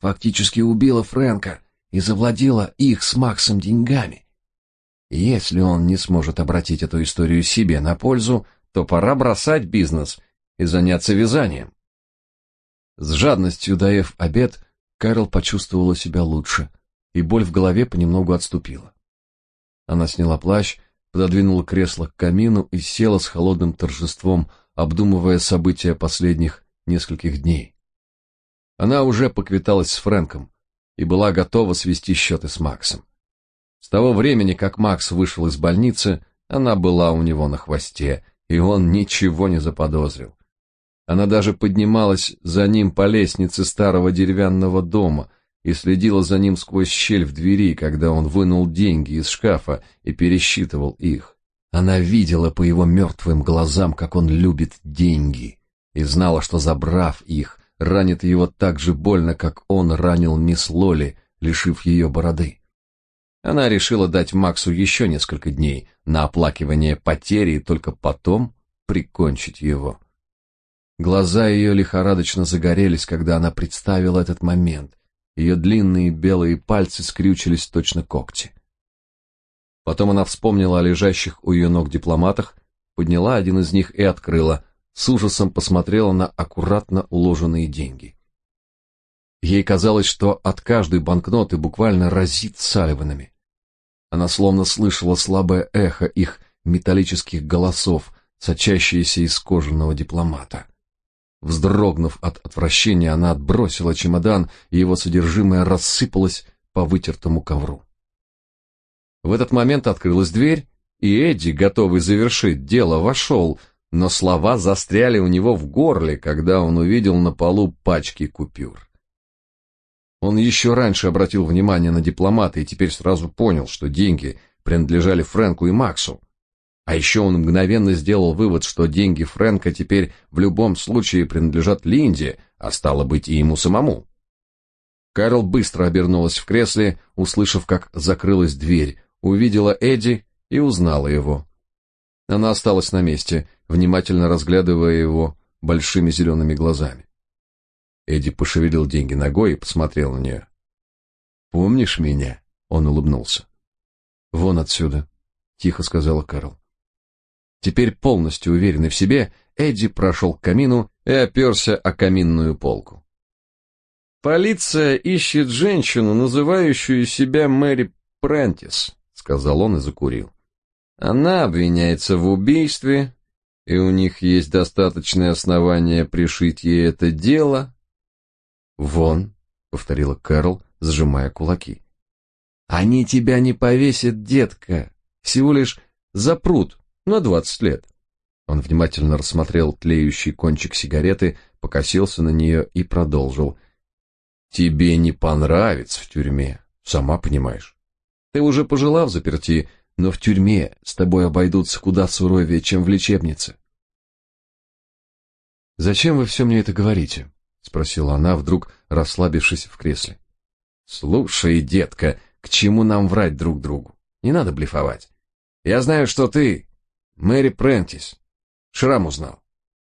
фактически убила Фрэнка и завладела их с Максом деньгами. Если он не сможет обратить эту историю себе на пользу, то пора бросать бизнес и заняться вязанием». С жадностью доев обед, Карл почувствовала себя лучше — и боль в голове понемногу отступила. Она сняла плащ, пододвинула кресло к камину и села с холодным торжеством, обдумывая события последних нескольких дней. Она уже поквиталась с Фрэнком и была готова свести счеты с Максом. С того времени, как Макс вышел из больницы, она была у него на хвосте, и он ничего не заподозрил. Она даже поднималась за ним по лестнице старого деревянного дома, и следила за ним сквозь щель в двери, когда он вынул деньги из шкафа и пересчитывал их. Она видела по его мертвым глазам, как он любит деньги, и знала, что, забрав их, ранит его так же больно, как он ранил мисс Лоли, лишив ее бороды. Она решила дать Максу еще несколько дней на оплакивание потери и только потом прикончить его. Глаза ее лихорадочно загорелись, когда она представила этот момент, ее длинные белые пальцы скрючились точно когти. Потом она вспомнила о лежащих у ее ног дипломатах, подняла один из них и открыла, с ужасом посмотрела на аккуратно уложенные деньги. Ей казалось, что от каждой банкноты буквально разит Салливанами. Она словно слышала слабое эхо их металлических голосов, сочащиеся из кожаного дипломата. Вздрогнув от отвращения, она отбросила чемодан, и его содержимое рассыпалось по вытертому ковру. В этот момент открылась дверь, и Эдди, готовый завершить дело, вошел, но слова застряли у него в горле, когда он увидел на полу пачки купюр. Он еще раньше обратил внимание на дипломата и теперь сразу понял, что деньги принадлежали Фрэнку и Максу. А еще он мгновенно сделал вывод, что деньги Фрэнка теперь в любом случае принадлежат Линде, а стало быть и ему самому. Карл быстро обернулась в кресле, услышав, как закрылась дверь, увидела Эдди и узнала его. Она осталась на месте, внимательно разглядывая его большими зелеными глазами. Эдди пошевелил деньги ногой и посмотрел на нее. «Помнишь меня?» — он улыбнулся. «Вон отсюда», — тихо сказала Карл. Теперь полностью уверенный в себе, Эдди прошел к камину и оперся о каминную полку. «Полиция ищет женщину, называющую себя Мэри Прентис», — сказал он и закурил. «Она обвиняется в убийстве, и у них есть достаточное основание пришить ей это дело». «Вон», — повторила Кэрол, сжимая кулаки. «Они тебя не повесят, детка, всего лишь запрут на двадцать лет». Он внимательно рассмотрел тлеющий кончик сигареты, покосился на нее и продолжил. «Тебе не понравится в тюрьме, сама понимаешь. Ты уже пожила в заперти, но в тюрьме с тобой обойдутся куда суровее, чем в лечебнице. Зачем вы все мне это говорите? спросила она, вдруг расслабившись в кресле. Слушай, детка, к чему нам врать друг другу? Не надо блефовать. Я знаю, что ты Мэри Прентис. Шрам узнал.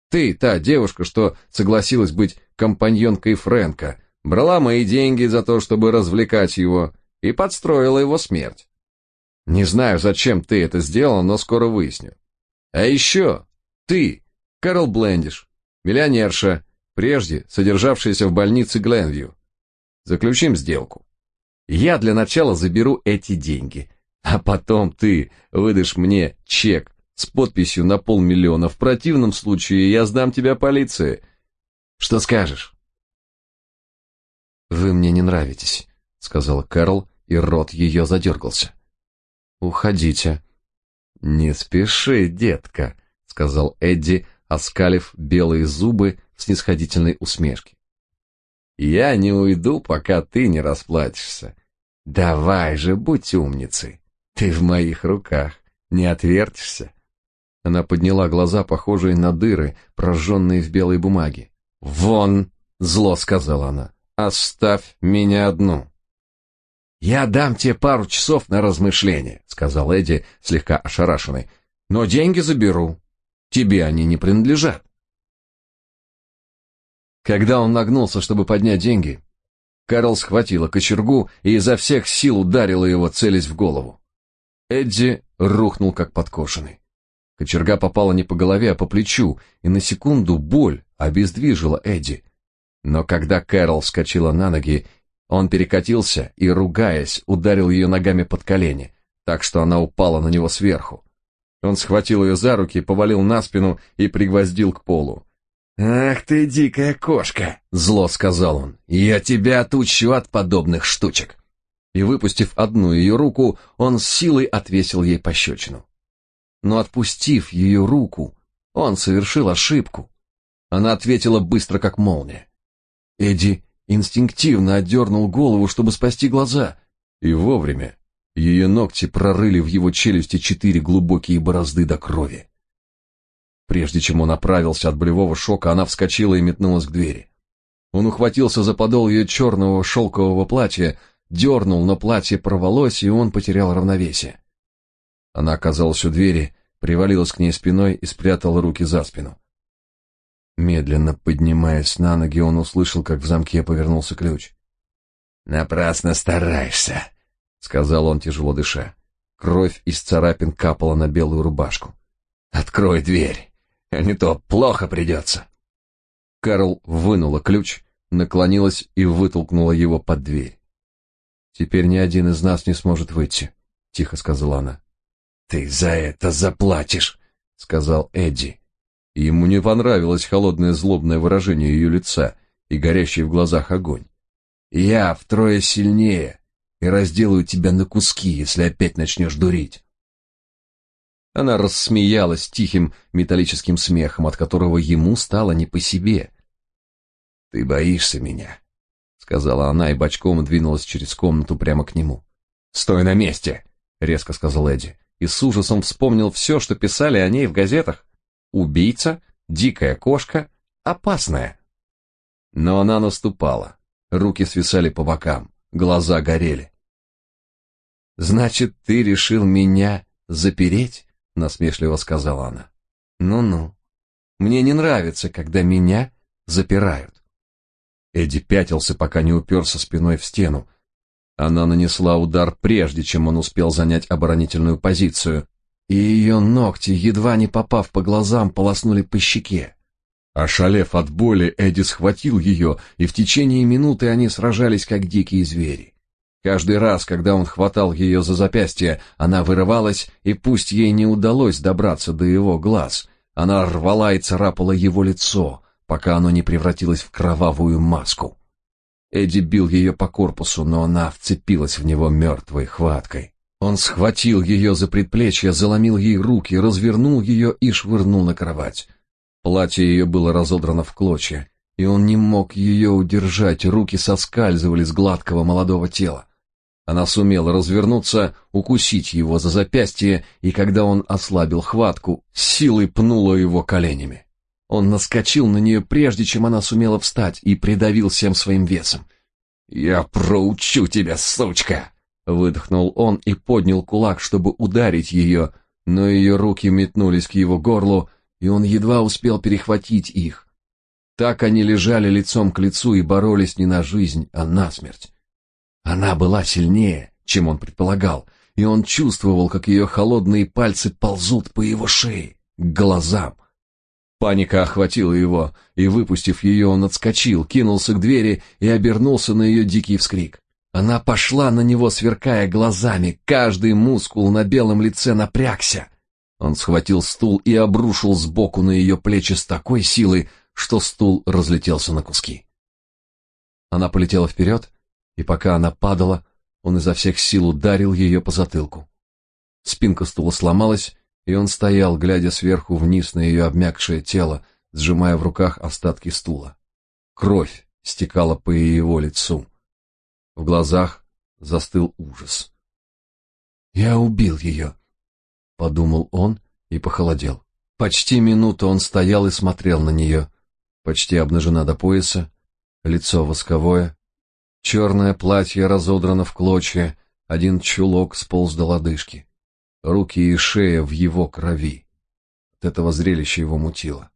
Ты та девушка, что согласилась быть компаньонкой Фрэнка, брала мои деньги за то, чтобы развлекать его, и подстроила его смерть. Не знаю, зачем ты это сделал, но скоро выясню. А еще ты, Кэрол Блендиш, миллионерша, прежде содержавшаяся в больнице Гленвью. Заключим сделку. Я для начала заберу эти деньги, а потом ты выдашь мне чек с подписью на полмиллиона. В противном случае я сдам тебя полиции. Что скажешь? Вы мне не нравитесь, сказала Кэрол, и рот ее задергался. Уходите. Не спеши, детка, сказал Эдди, оскалив белые зубы в снисходительной усмешке. Я не уйду, пока ты не расплатишься. Давай же, будь умницей. Ты в моих руках, не отвертишься. Она подняла глаза, похожие на дыры, прожженные в белой бумаге. «Вон!» — зло сказала она. «Оставь меня одну!» «Я дам тебе пару часов на размышление», — сказал Эдди, слегка ошарашенный. «Но деньги заберу. Тебе они не принадлежат». Когда он нагнулся, чтобы поднять деньги, Карл схватила кочергу и изо всех сил ударила его, целясь в голову. Эдди рухнул, как подкошенный. Кочерга попала не по голове, а по плечу, и на секунду боль обездвижила Эдди. Но когда Кэрол вскочила на ноги он перекатился и, ругаясь, ударил ее ногами под колени, так что она упала на него сверху. Он схватил ее за руки, повалил на спину и пригвоздил к полу. «Ах ты, дикая кошка!» — зло сказал он. «Я тебя отучу от подобных штучек!» И, выпустив одну ее руку, он с силой отвесил ей пощечину. Но отпустив ее руку, он совершил ошибку. Она ответила быстро, как молния. Эдди инстинктивно отдернул голову, чтобы спасти глаза, и вовремя ее ногти прорыли в его челюсти четыре глубокие борозды до крови. Прежде чем он оправился от болевого шока, она вскочила и метнулась к двери. Он ухватился за подол ее черного шелкового платья, дернул, но платье порвалось, и он потерял равновесие. Она оказалась у двери, привалилась к ней спиной и спрятала руки за спину. Медленно поднимаясь на ноги, он услышал, как в замке повернулся ключ. «Напрасно стараешься», — сказал он, тяжело дыша. Кровь из царапин капала на белую рубашку. «Открой дверь, а не то плохо придется». Карл вынула ключ, наклонилась и вытолкнула его под дверь. «Теперь ни один из нас не сможет выйти», — тихо сказала она. «Ты за это заплатишь», — сказал Эдди. Ему не понравилось холодное злобное выражение ее лица и горящий в глазах огонь. «Я втрое сильнее и разделаю тебя на куски, если опять начнешь дурить». Она рассмеялась тихим металлическим смехом, от которого ему стало не по себе. «Ты боишься меня», — сказала она и бочком двинулась через комнату прямо к нему. «Стой на месте!» — резко сказал Эдди, и с ужасом вспомнил все, что писали о ней в газетах. Убийца, дикая кошка, опасная. Но она наступала. Руки свисали по бокам, глаза горели. Значит, ты решил меня запереть? насмешливо сказала она. Ну-ну. Мне не нравится, когда меня запирают. Эдди пятился, пока не уперся спиной в стену. Она нанесла удар прежде, чем он успел занять оборонительную позицию, и ее ногти, едва не попав по глазам, полоснули по щеке. Ошалев от боли, Эдди схватил ее, и в течение минуты они сражались, как дикие звери. Каждый раз, когда он хватал ее за запястье, она вырывалась, и пусть ей не удалось добраться до его глаз, она рвала и царапала его лицо, пока оно не превратилось в кровавую маску. Эдди бил ее по корпусу, но она вцепилась в него мертвой хваткой. Он схватил ее за предплечье, заломил ей руки, развернул ее и швырнул на кровать. Платье ее было разодрано в клочья, и он не мог ее удержать, руки соскальзывали с гладкого молодого тела. Она сумела развернуться, укусить его за запястье, и когда он ослабил хватку, силой пнула его коленями. Он наскочил на нее, прежде чем она сумела встать, и придавил всем своим весом. «Я проучу тебя, сучка!» Выдохнул он и поднял кулак, чтобы ударить ее, но ее руки метнулись к его горлу, и он едва успел перехватить их. Так они лежали лицом к лицу и боролись не на жизнь, а на смерть. Она была сильнее, чем он предполагал, и он чувствовал, как ее холодные пальцы ползут по его шее, к глазам. Паника охватила его, и, выпустив ее, он отскочил, кинулся к двери и обернулся на ее дикий вскрик. Она пошла на него, сверкая глазами, каждый мускул на белом лице напрягся. Он схватил стул и обрушил сбоку на ее плечи с такой силой, что стул разлетелся на куски. Она полетела вперед, и пока она падала, он изо всех сил ударил ее по затылку. Спинка стула сломалась, и он стоял, глядя сверху вниз на ее обмякшее тело, сжимая в руках остатки стула. Кровь стекала по его лицу. В глазах застыл ужас. «Я убил ее», — подумал он и похолодел. Почти минуту он стоял и смотрел на нее, почти обнажена до пояса, лицо восковое, Черное платье разодрано в клочья, один чулок сполз до лодыжки. Руки и шея в его крови. От этого зрелища его мутило.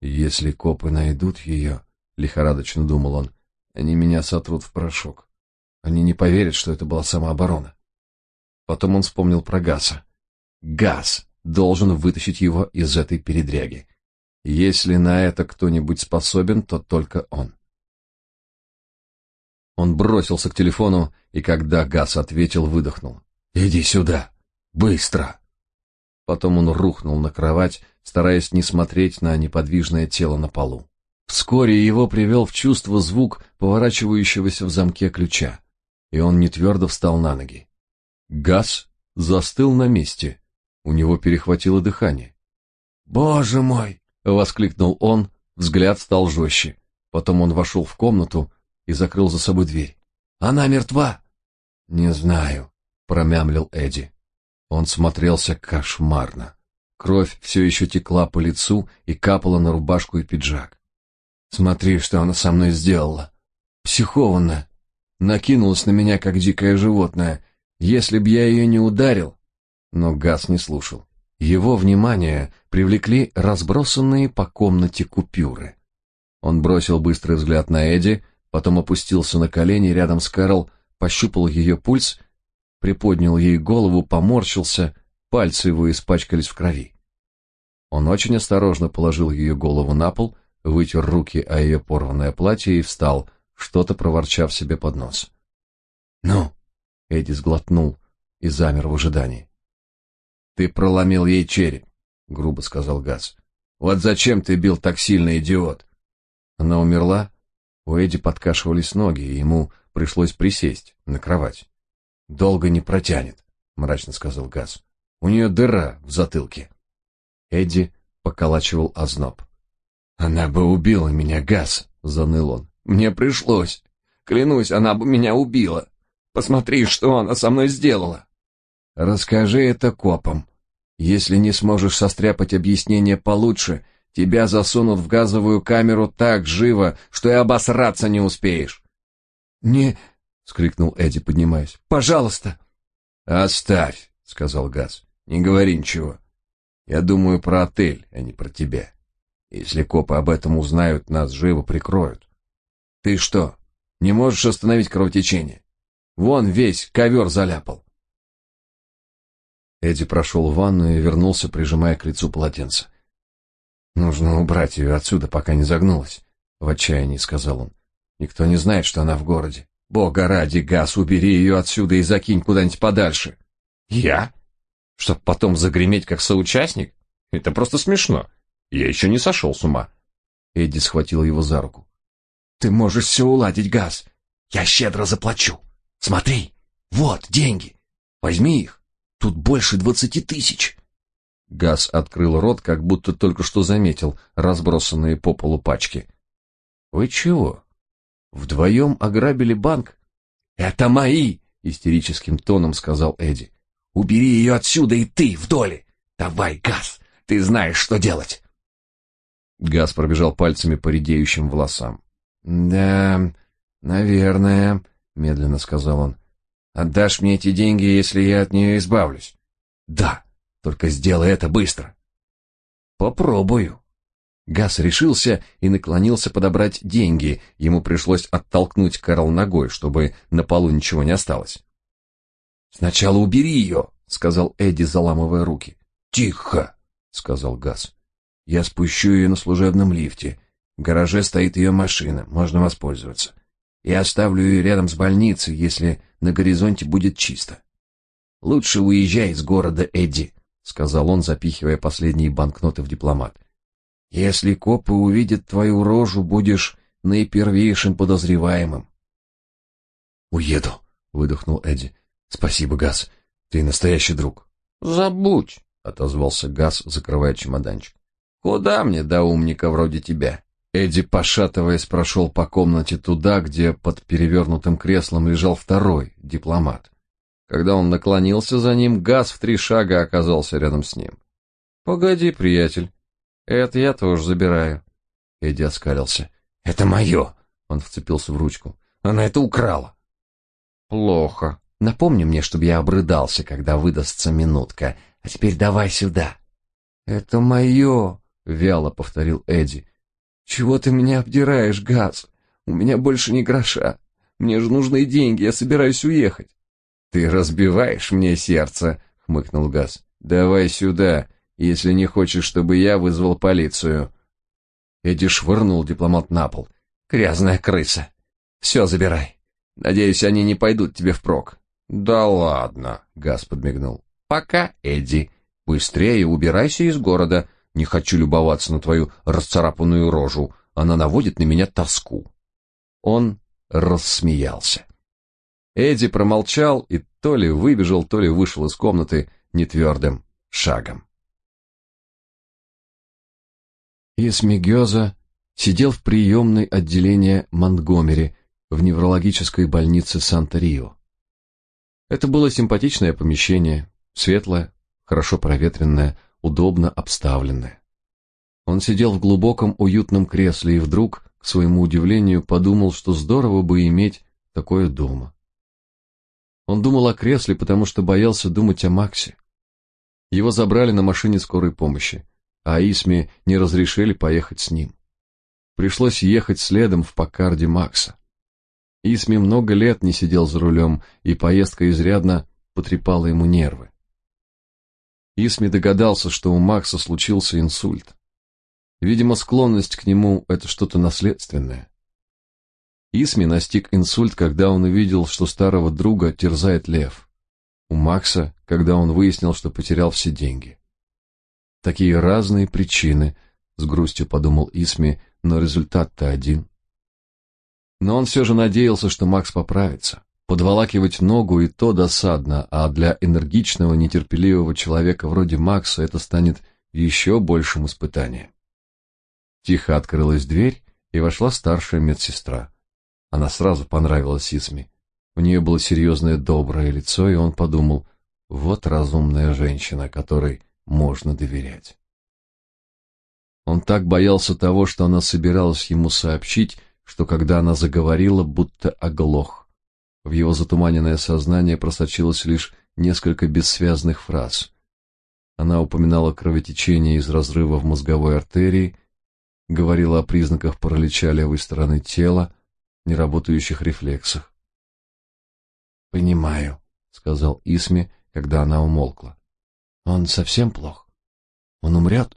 «Если копы найдут ее», — лихорадочно думал он, — «они меня сотрут в порошок. Они не поверят, что это была самооборона». Потом он вспомнил про Гаса. Газ должен вытащить его из этой передряги. Если на это кто-нибудь способен, то только он. Он бросился к телефону, и когда Газ ответил, выдохнул. «Иди сюда! Быстро!» Потом он рухнул на кровать, стараясь не смотреть на неподвижное тело на полу. Вскоре его привел в чувство звук поворачивающегося в замке ключа, и он нетвердо встал на ноги. Газ застыл на месте, у него перехватило дыхание. «Боже мой!» — воскликнул он, взгляд стал жестче. Потом он вошел в комнату, и закрыл за собой дверь. «Она мертва!» «Не знаю», — промямлил Эдди. Он смотрелся кошмарно. Кровь все еще текла по лицу и капала на рубашку и пиджак. «Смотри, что она со мной сделала. Психованная. Накинулась на меня, как дикое животное. Если б я ее не ударил...» Но Газ не слушал. Его внимание привлекли разбросанные по комнате купюры. Он бросил быстрый взгляд на Эдди, потом опустился на колени рядом с Кэрол, пощупал ее пульс, приподнял ей голову, поморщился, пальцы его испачкались в крови. Он очень осторожно положил ее голову на пол, вытер руки о ее порванное платье и встал, что-то проворчав себе под нос. «Ну?» — Эдди сглотнул и замер в ожидании. «Ты проломил ей череп», — грубо сказал Газ. «Вот зачем ты бил так сильно, идиот?» Она умерла? У Эдди подкашивались ноги, и ему пришлось присесть на кровать. «Долго не протянет», — мрачно сказал Газ. «У нее дыра в затылке». Эдди поколачивал озноб. «Она бы убила меня, Газ», — заныл он. «Мне пришлось. Клянусь, она бы меня убила. Посмотри, что она со мной сделала». «Расскажи это копам. Если не сможешь состряпать объяснение получше, Тебя засунут в газовую камеру так живо, что и обосраться не успеешь. Не, скрикнул Эдди, поднимаясь. Пожалуйста. Оставь, сказал Газ. Не говори ничего. Я думаю про отель, а не про тебя. Если копы об этом узнают, нас живо прикроют. Ты что, не можешь остановить кровотечение? Вон весь ковер заляпал. Эдди прошел в ванную и вернулся, прижимая к лицу полотенце. Нужно убрать ее отсюда, пока не загнулась, в отчаянии сказал он. Никто не знает, что она в городе. Бога ради, Газ, убери ее отсюда и закинь куда-нибудь подальше. Я? Чтоб потом загреметь как соучастник? Это просто смешно. Я еще не сошел с ума. Эдди схватил его за руку. Ты можешь все уладить, Газ. Я щедро заплачу. Смотри, вот деньги. Возьми их. Тут больше двадцати тысяч. Газ открыл рот, как будто только что заметил разбросанные по полу пачки. Вы чего? Вдвоем ограбили банк? Это мои, истерическим тоном сказал Эдди. Убери ее отсюда и ты в доле. Давай, Газ, ты знаешь, что делать. Газ пробежал пальцами по редеющим волосам. Да, наверное, медленно сказал он. Отдашь мне эти деньги, если я от нее избавлюсь? Да, только сделай это быстро. Попробую. Газ решился и наклонился подобрать деньги. Ему пришлось оттолкнуть Кэрол ногой, чтобы на полу ничего не осталось. Сначала убери ее, сказал Эдди, заламывая руки. Тихо, сказал Газ. Я спущу ее на служебном лифте. В гараже стоит ее машина, можно воспользоваться. Я оставлю ее рядом с больницей, если на горизонте будет чисто. Лучше уезжай из города, Эдди, сказал он, запихивая последние банкноты в дипломат. Если копы увидят твою рожу, будешь наипервейшим подозреваемым. Уеду, выдохнул Эдди. Спасибо, Газ. Ты настоящий друг. Забудь, отозвался Газ, закрывая чемоданчик. Куда мне до умника вроде тебя? Эдди, пошатываясь, прошел по комнате туда, где под перевернутым креслом лежал второй дипломат. Когда он наклонился за ним, Газ в три шага оказался рядом с ним. Погоди, приятель. Это я тоже забираю. Эдди оскалился. Это мое. Он вцепился в ручку. Она это украла. Плохо. Напомни мне, чтобы я обрыдался, когда выдастся минутка. А теперь давай сюда. Это мое, вяло повторил Эдди. Чего ты меня обдираешь, Газ? У меня больше ни гроша. Мне же нужны деньги, я собираюсь уехать. Ты разбиваешь мне сердце, хмыкнул Газ. Давай сюда, если не хочешь, чтобы я вызвал полицию. Эдди швырнул дипломат на пол. Грязная крыса. Все забирай. Надеюсь, они не пойдут тебе впрок. Да ладно, Газ подмигнул. Пока, Эдди. Быстрее убирайся из города. Не хочу любоваться на твою расцарапанную рожу. Она наводит на меня тоску. Он рассмеялся. Эдди промолчал и то ли выбежал, то ли вышел из комнаты нетвердым шагом. Исмигёза сидел в приемной отделения Монтгомери в неврологической больнице Санта-Рио. Это было симпатичное помещение, светлое, хорошо проветренное, удобно обставленное. Он сидел в глубоком уютном кресле и вдруг, к своему удивлению, подумал, что здорово бы иметь такое дома. Он думал о кресле, потому что боялся думать о Максе. Его забрали на машине скорой помощи, а Исме не разрешили поехать с ним. Пришлось ехать следом в Покарде Макса. Исме много лет не сидел за рулем, и поездка изрядно потрепала ему нервы. Исми догадался, что у Макса случился инсульт. Видимо, склонность к нему — это что-то наследственное. Исми настиг инсульт, когда он увидел, что старого друга терзает лев. У Макса, когда он выяснил, что потерял все деньги. Такие разные причины, с грустью подумал Исми, но результат-то один. Но он все же надеялся, что Макс поправится. Подволакивать ногу и то досадно, а для энергичного, нетерпеливого человека вроде Макса это станет еще большим испытанием. Тихо открылась дверь, и вошла старшая медсестра. Она сразу понравилась Исме. У нее было серьезное доброе лицо, и он подумал, вот разумная женщина, которой можно доверять. Он так боялся того, что она собиралась ему сообщить, что когда она заговорила, будто оглох. В его затуманенное сознание просочилось лишь несколько бессвязных фраз. Она упоминала кровотечение из разрыва в мозговой артерии, говорила о признаках паралича левой стороны тела, неработающих рефлексах. «Понимаю», — сказал Исми, когда она умолкла. «Он совсем плох? Он умрет?»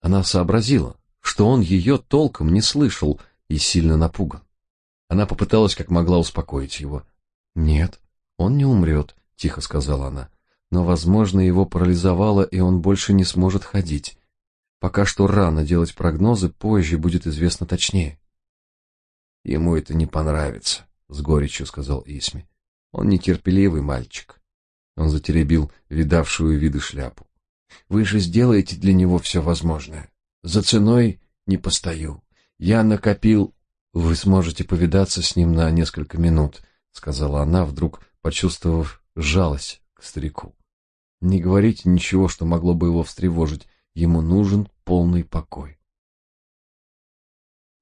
Она сообразила, что он ее толком не слышал и сильно напуган. Она попыталась как могла успокоить его. "Нет, он не умрет», — тихо сказала она. "Но, возможно, его парализовало, и он больше не сможет ходить. Пока что рано делать прогнозы, позже будет известно точнее". Ему это не понравится, с горечью сказал Исми. Он нетерпеливый мальчик. Он затеребил видавшую виды шляпу. Вы же сделаете для него все возможное. За ценой не постою. Я накопил... Вы сможете повидаться с ним на несколько минут, сказала она, вдруг почувствовав жалость к старику. Не говорите ничего, что могло бы его встревожить. Ему нужен полный покой.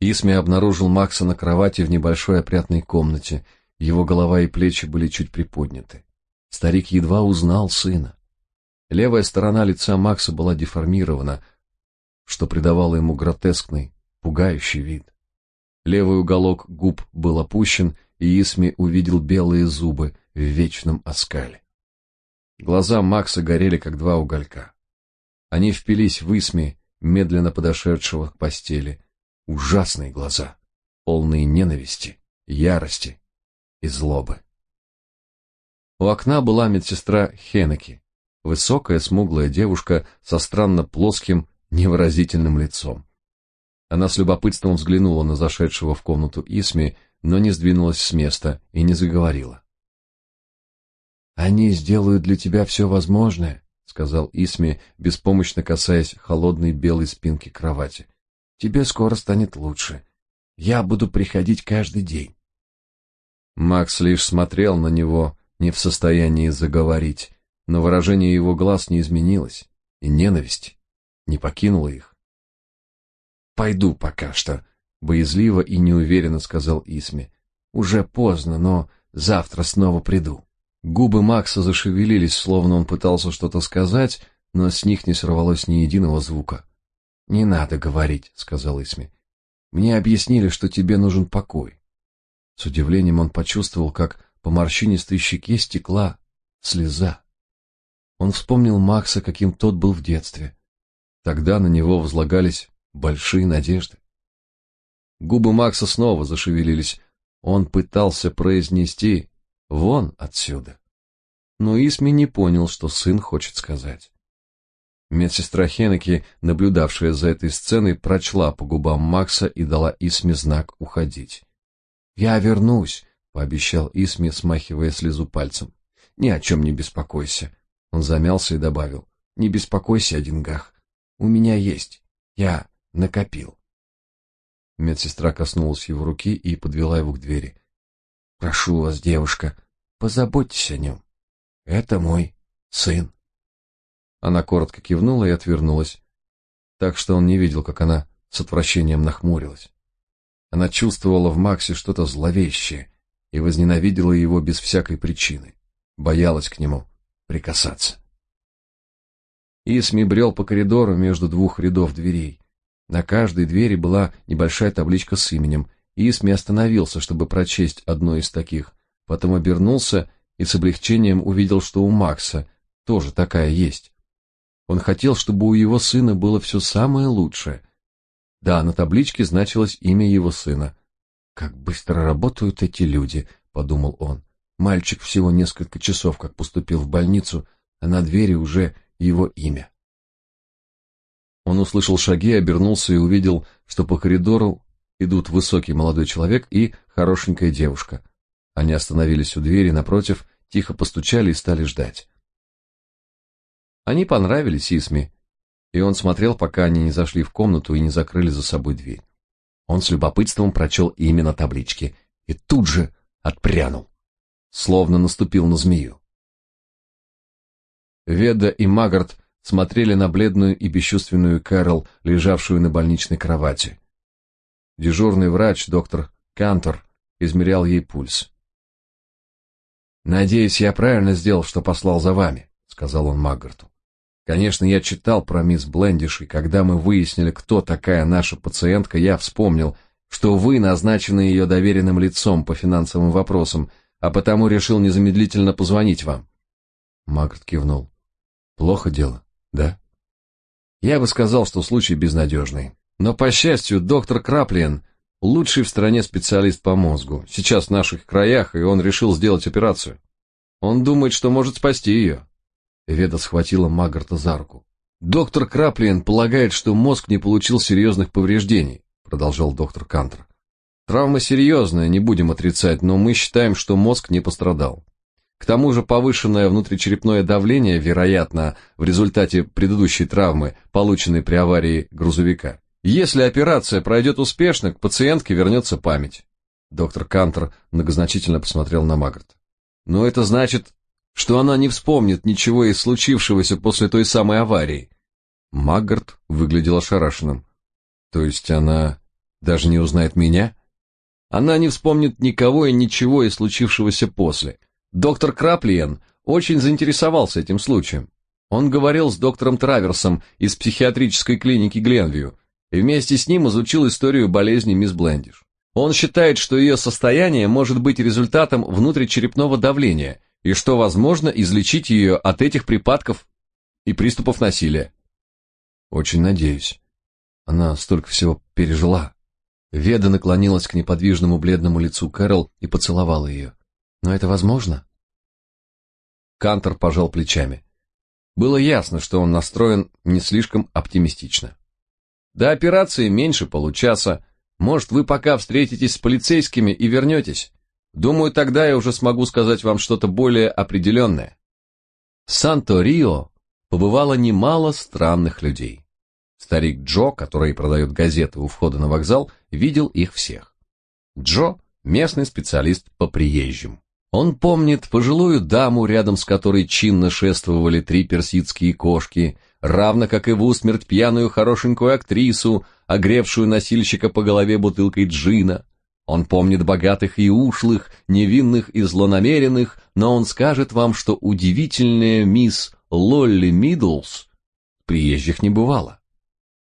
Исми обнаружил Макса на кровати в небольшой опрятной комнате. Его голова и плечи были чуть приподняты. Старик едва узнал сына. Левая сторона лица Макса была деформирована, что придавало ему гротескный, пугающий вид. Левый уголок губ был опущен, и Исми увидел белые зубы в вечном оскале. Глаза Макса горели, как два уголька. Они впились в Исми, медленно подошедшего к постели. Ужасные глаза, полные ненависти, ярости и злобы. У окна была медсестра Хенеки, высокая смуглая девушка со странно плоским, невыразительным лицом. Она с любопытством взглянула на зашедшего в комнату Исми, но не сдвинулась с места и не заговорила. Они сделают для тебя все возможное, сказал Исми, беспомощно касаясь холодной белой спинки кровати. Тебе скоро станет лучше. Я буду приходить каждый день. Макс лишь смотрел на него, не в состоянии заговорить, но выражение его глаз не изменилось, и ненависть не покинула их. Пойду пока что, боязливо и неуверенно сказал Исми. Уже поздно, но завтра снова приду. Губы Макса зашевелились, словно он пытался что-то сказать, но с них не сорвалось ни единого звука. «Не надо говорить», — сказал Исми. «Мне объяснили, что тебе нужен покой». С удивлением он почувствовал, как по морщинистой щеке стекла слеза. Он вспомнил Макса, каким тот был в детстве. Тогда на него возлагались большие надежды. Губы Макса снова зашевелились. Он пытался произнести Вон отсюда. Но Исми не понял, что сын хочет сказать. Медсестра Хенеки, наблюдавшая за этой сценой, прочла по губам Макса и дала Исме знак уходить. «Я вернусь», — пообещал Исми, смахивая слезу пальцем. «Ни о чем не беспокойся». Он замялся и добавил. «Не беспокойся о деньгах. У меня есть. Я накопил». Медсестра коснулась его руки и подвела его к двери. Прошу вас, девушка, позаботьтесь о нем. Это мой сын. Она коротко кивнула и отвернулась, так что он не видел, как она с отвращением нахмурилась. Она чувствовала в Максе что-то зловещее и возненавидела его без всякой причины, боялась к нему прикасаться. Исми брел по коридору между двух рядов дверей. На каждой двери была небольшая табличка с именем, Исми остановился, чтобы прочесть одно из таких, потом обернулся и с облегчением увидел, что у Макса тоже такая есть. Он хотел, чтобы у его сына было все самое лучшее. Да, на табличке значилось имя его сына. Как быстро работают эти люди, подумал он. Мальчик всего несколько часов как поступил в больницу, а на двери уже его имя. Он услышал шаги, обернулся и увидел, что по коридору идут высокий молодой человек и хорошенькая девушка. Они остановились у двери напротив, тихо постучали и стали ждать. Они понравились Исме, и он смотрел, пока они не зашли в комнату и не закрыли за собой дверь. Он с любопытством прочел имя на табличке и тут же отпрянул, словно наступил на змею. Веда и Магарт смотрели на бледную и бесчувственную Кэрол, лежавшую на больничной кровати. Дежурный врач, доктор Кантор, измерял ей пульс. «Надеюсь, я правильно сделал, что послал за вами», — сказал он Маггарту. «Конечно, я читал про мисс Блендиш, и когда мы выяснили, кто такая наша пациентка, я вспомнил, что вы назначены ее доверенным лицом по финансовым вопросам, а потому решил незамедлительно позвонить вам». Маггарт кивнул. «Плохо дело, да?» «Я бы сказал, что случай безнадежный. Но, по счастью, доктор Краплин – лучший в стране специалист по мозгу. Сейчас в наших краях, и он решил сделать операцию. Он думает, что может спасти ее. Веда схватила Магарта за руку. Доктор Краплин полагает, что мозг не получил серьезных повреждений, продолжал доктор Кантер. Травма серьезная, не будем отрицать, но мы считаем, что мозг не пострадал. К тому же повышенное внутричерепное давление, вероятно, в результате предыдущей травмы, полученной при аварии грузовика. Если операция пройдет успешно, к пациентке вернется память. Доктор Кантер многозначительно посмотрел на Магарт. Но это значит, что она не вспомнит ничего из случившегося после той самой аварии. Маггарт выглядел ошарашенным. То есть она даже не узнает меня? Она не вспомнит никого и ничего из случившегося после. Доктор Краплиен очень заинтересовался этим случаем. Он говорил с доктором Траверсом из психиатрической клиники Гленвью и вместе с ним изучил историю болезни мисс Блендиш. Он считает, что ее состояние может быть результатом внутричерепного давления и что возможно излечить ее от этих припадков и приступов насилия. Очень надеюсь. Она столько всего пережила. Веда наклонилась к неподвижному бледному лицу Кэрол и поцеловала ее. Но это возможно? Кантор пожал плечами. Было ясно, что он настроен не слишком оптимистично. До операции меньше получаса. Может, вы пока встретитесь с полицейскими и вернетесь. Думаю, тогда я уже смогу сказать вам что-то более определенное. Санто-Рио побывало немало странных людей. Старик Джо, который продает газеты у входа на вокзал, видел их всех. Джо – местный специалист по приезжим. Он помнит пожилую даму, рядом с которой чинно шествовали три персидские кошки, равно как и в усмерть пьяную хорошенькую актрису, огревшую носильщика по голове бутылкой джина. Он помнит богатых и ушлых, невинных и злонамеренных, но он скажет вам, что удивительная мисс Лолли Миддлс приезжих не бывало.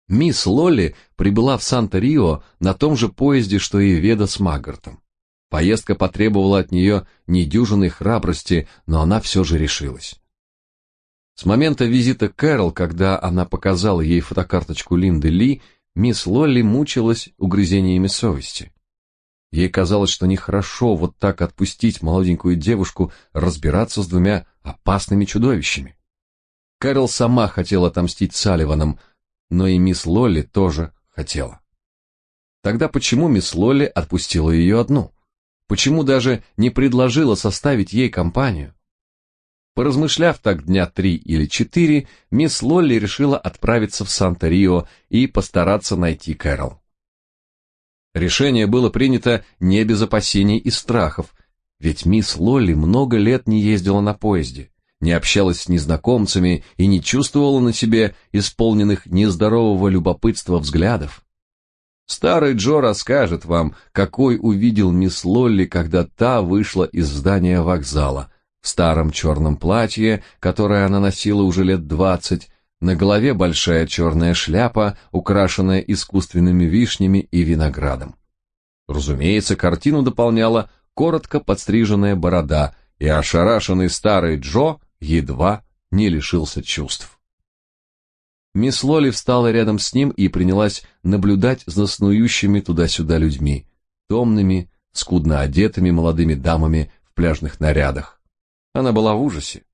Мисс Лолли прибыла в Санта-Рио на том же поезде, что и Веда с Магартом. Поездка потребовала от нее недюжинной храбрости, но она все же решилась. С момента визита Кэрол, когда она показала ей фотокарточку Линды Ли, мисс Лолли мучилась угрызениями совести. Ей казалось, что нехорошо вот так отпустить молоденькую девушку разбираться с двумя опасными чудовищами. Кэрол сама хотела отомстить Салливанам, но и мисс Лолли тоже хотела. Тогда почему мисс Лолли отпустила ее одну? Почему даже не предложила составить ей компанию? Поразмышляв так дня три или четыре, мисс Лолли решила отправиться в Санта-Рио и постараться найти Кэрол. Решение было принято не без опасений и страхов, ведь мисс Лолли много лет не ездила на поезде, не общалась с незнакомцами и не чувствовала на себе исполненных нездорового любопытства взглядов. Старый Джо расскажет вам, какой увидел мисс Лолли, когда та вышла из здания вокзала, в старом черном платье, которое она носила уже лет двадцать, на голове большая черная шляпа, украшенная искусственными вишнями и виноградом. Разумеется, картину дополняла коротко подстриженная борода, и ошарашенный старый Джо едва не лишился чувств. Мисс Лоли встала рядом с ним и принялась наблюдать за снующими туда-сюда людьми, томными, скудно одетыми молодыми дамами в пляжных нарядах. Она была в ужасе.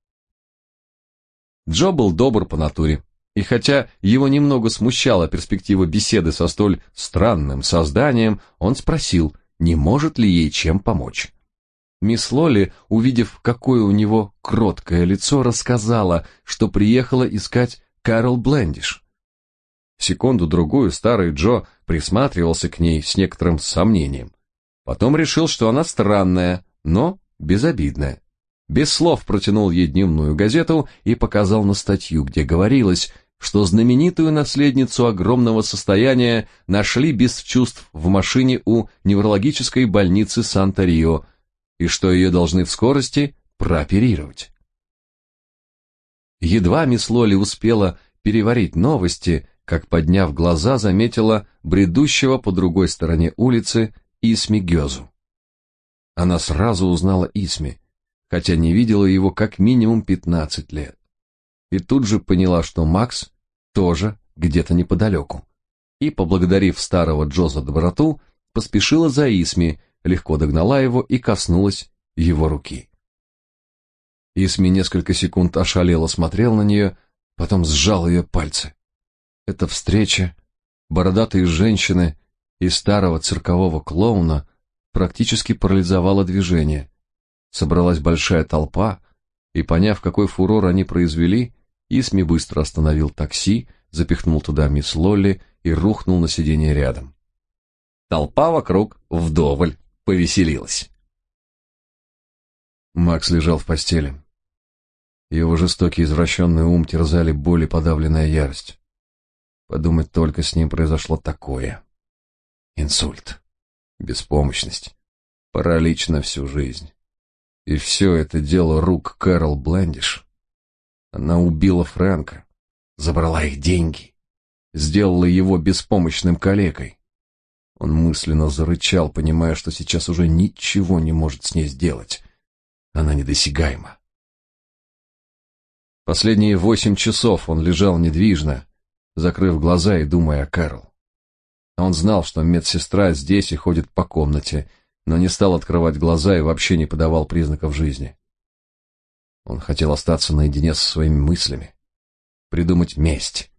Джо был добр по натуре, и хотя его немного смущала перспектива беседы со столь странным созданием, он спросил, не может ли ей чем помочь. Мисс Лоли, увидев, какое у него кроткое лицо, рассказала, что приехала искать Карл Блендиш. Секунду-другую старый Джо присматривался к ней с некоторым сомнением. Потом решил, что она странная, но безобидная. Без слов протянул ей дневную газету и показал на статью, где говорилось, что знаменитую наследницу огромного состояния нашли без чувств в машине у неврологической больницы Санта-Рио и что ее должны в скорости прооперировать. Едва мисс Лоли успела переварить новости, как, подняв глаза, заметила бредущего по другой стороне улицы Исми Гёзу. Она сразу узнала Исми, хотя не видела его как минимум пятнадцать лет. И тут же поняла, что Макс тоже где-то неподалеку. И, поблагодарив старого Джо за доброту, поспешила за Исми, легко догнала его и коснулась его руки. Исми несколько секунд ошалело смотрел на нее, потом сжал ее пальцы. Эта встреча, бородатые женщины и старого циркового клоуна практически парализовало движение. Собралась большая толпа, и, поняв, какой фурор они произвели, Исми быстро остановил такси, запихнул туда мисс Лолли и рухнул на сиденье рядом. Толпа вокруг вдоволь повеселилась. Макс лежал в постели. Его жестокий извращенный ум терзали боль и подавленная ярость. Подумать только, с ним произошло такое. Инсульт, беспомощность, паралич на всю жизнь. И все это дело рук Кэрол Блендиш. Она убила Фрэнка, забрала их деньги, сделала его беспомощным калекой. Он мысленно зарычал, понимая, что сейчас уже ничего не может с ней сделать. Она недосягаема. Последние восемь часов он лежал недвижно, закрыв глаза и думая о Кэрол. Он знал, что медсестра здесь и ходит по комнате, но не стал открывать глаза и вообще не подавал признаков жизни. Он хотел остаться наедине со своими мыслями, придумать месть,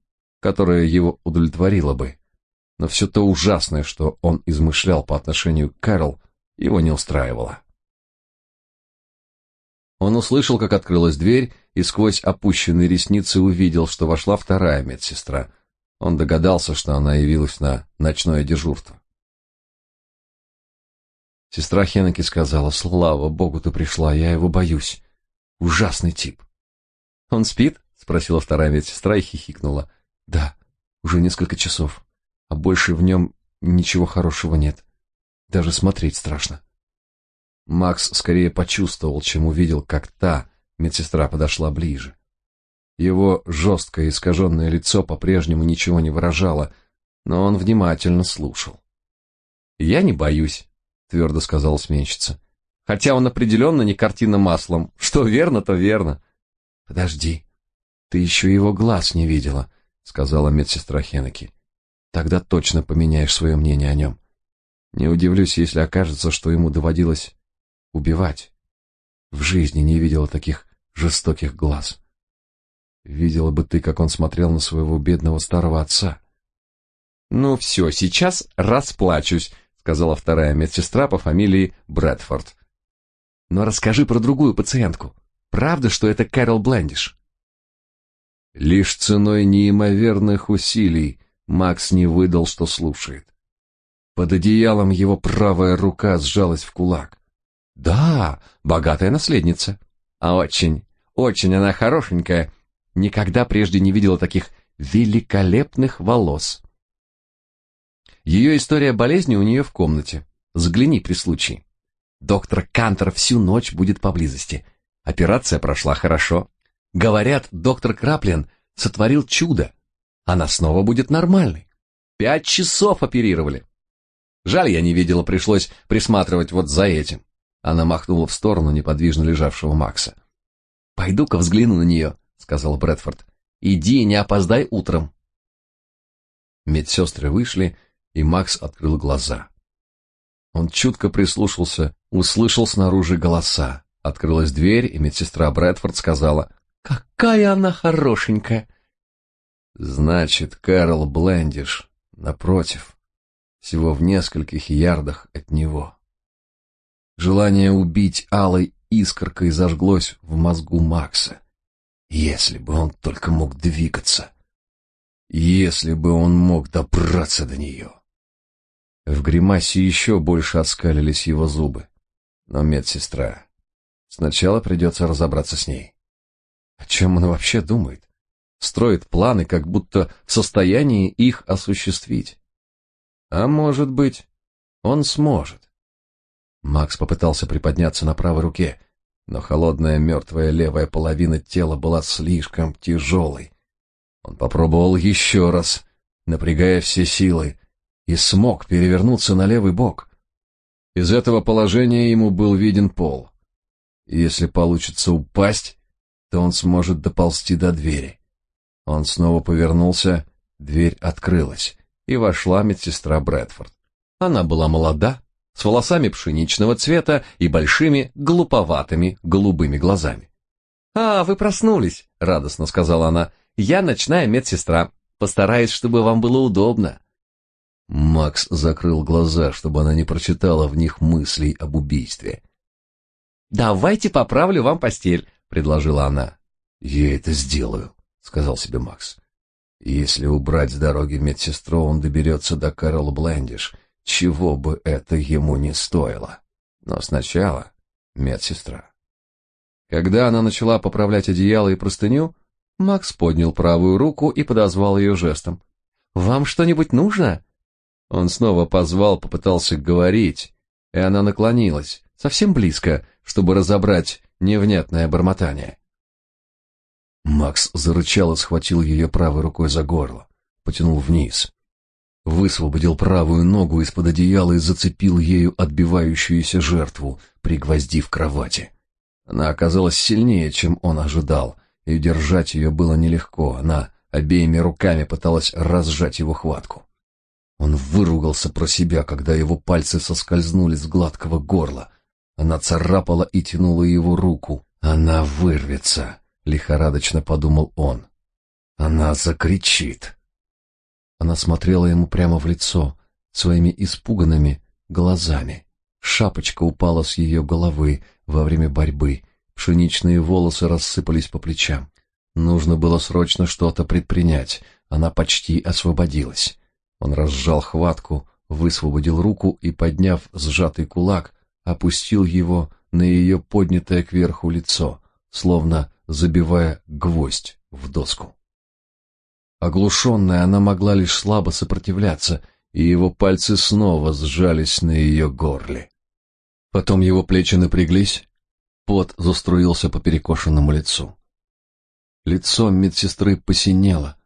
которая его удовлетворила бы, но все то ужасное, что он измышлял по отношению к Кэрол, его не устраивало. Он услышал, как открылась дверь, и сквозь опущенные ресницы увидел, что вошла вторая медсестра. Он догадался, что она явилась на ночное дежурство. Сестра Хеннеки сказала, «Слава богу, ты пришла, я его боюсь. Ужасный тип». «Он спит?» — спросила вторая медсестра и хихикнула. «Да, уже несколько часов а больше в нем ничего хорошего нет. Даже смотреть страшно. Макс скорее почувствовал, чем увидел, как та медсестра подошла ближе. Его жесткое искаженное лицо по-прежнему ничего не выражало, но он внимательно слушал. «Я не боюсь», — твердо сказала сменщица. «Хотя он определенно не картина маслом. Что верно, то верно». «Подожди, ты еще его глаз не видела», — сказала медсестра Хенеки. Тогда точно поменяешь свое мнение о нем. Не удивлюсь, если окажется, что ему доводилось убивать. В жизни не видела таких жестоких глаз. Видела бы ты, как он смотрел на своего бедного старого отца. Ну все, сейчас расплачусь, сказала вторая медсестра по фамилии Брэдфорд. Но расскажи про другую пациентку. Правда, что это Кэрол Блендиш? Лишь ценой неимоверных усилий Макс не выдал, что слушает. Под одеялом его правая рука сжалась в кулак. Да, богатая наследница. А очень, очень она хорошенькая. Никогда прежде не видела таких великолепных волос. Ее история болезни у нее в комнате. Взгляни при случае. Доктор Кантер всю ночь будет поблизости. Операция прошла хорошо. Говорят, доктор Краплин сотворил чудо. Она снова будет нормальной. Пять часов оперировали. Жаль, я не видела, пришлось присматривать вот за этим. Она махнула в сторону неподвижно лежавшего Макса. «Пойду-ка взгляну на нее», — сказал Брэдфорд. «Иди, не опоздай утром». Медсестры вышли, и Макс открыл глаза. Он чутко прислушался, услышал снаружи голоса. Открылась дверь, и медсестра Брэдфорд сказала, «Какая она хорошенькая! Значит, Кэрол Блендиш, напротив, всего в нескольких ярдах от него. Желание убить алой искоркой зажглось в мозгу Макса. Если бы он только мог двигаться. Если бы он мог добраться до нее. В гримасе еще больше оскалились его зубы. Но медсестра... Сначала придется разобраться с ней. О чем он вообще думает? строит планы, как будто в состоянии их осуществить. А может быть, он сможет. Макс попытался приподняться на правой руке, но холодная мертвая левая половина тела была слишком тяжелой. Он попробовал еще раз, напрягая все силы, и смог перевернуться на левый бок. Из этого положения ему был виден пол. Если получится упасть, то он сможет доползти до двери. Он снова повернулся, дверь открылась, и вошла медсестра Брэдфорд. Она была молода, с волосами пшеничного цвета и большими, глуповатыми голубыми глазами. «А, вы проснулись», — радостно сказала она. «Я ночная медсестра. Постараюсь, чтобы вам было удобно». Макс закрыл глаза, чтобы она не прочитала в них мыслей об убийстве. «Давайте поправлю вам постель», — предложила она. «Я это сделаю», — сказал себе Макс. «Если убрать с дороги медсестру, он доберется до Кэрол Блендиш, чего бы это ему не стоило. Но сначала медсестра». Когда она начала поправлять одеяло и простыню, Макс поднял правую руку и подозвал ее жестом. «Вам что-нибудь нужно?» Он снова позвал, попытался говорить, и она наклонилась, совсем близко, чтобы разобрать невнятное бормотание. Макс зарычал и схватил ее правой рукой за горло, потянул вниз. Высвободил правую ногу из-под одеяла и зацепил ею отбивающуюся жертву, пригвоздив к кровати. Она оказалась сильнее, чем он ожидал, и держать ее было нелегко. Она обеими руками пыталась разжать его хватку. Он выругался про себя, когда его пальцы соскользнули с гладкого горла. Она царапала и тянула его руку. Она вырвется, лихорадочно подумал он. Она закричит. Она смотрела ему прямо в лицо своими испуганными глазами. Шапочка упала с ее головы во время борьбы, пшеничные волосы рассыпались по плечам. Нужно было срочно что-то предпринять. Она почти освободилась. Он разжал хватку, высвободил руку и, подняв сжатый кулак, опустил его на ее поднятое кверху лицо, словно забивая гвоздь в доску. Оглушенная, она могла лишь слабо сопротивляться, и его пальцы снова сжались на ее горле. Потом его плечи напряглись, пот заструился по перекошенному лицу. Лицо медсестры посинело,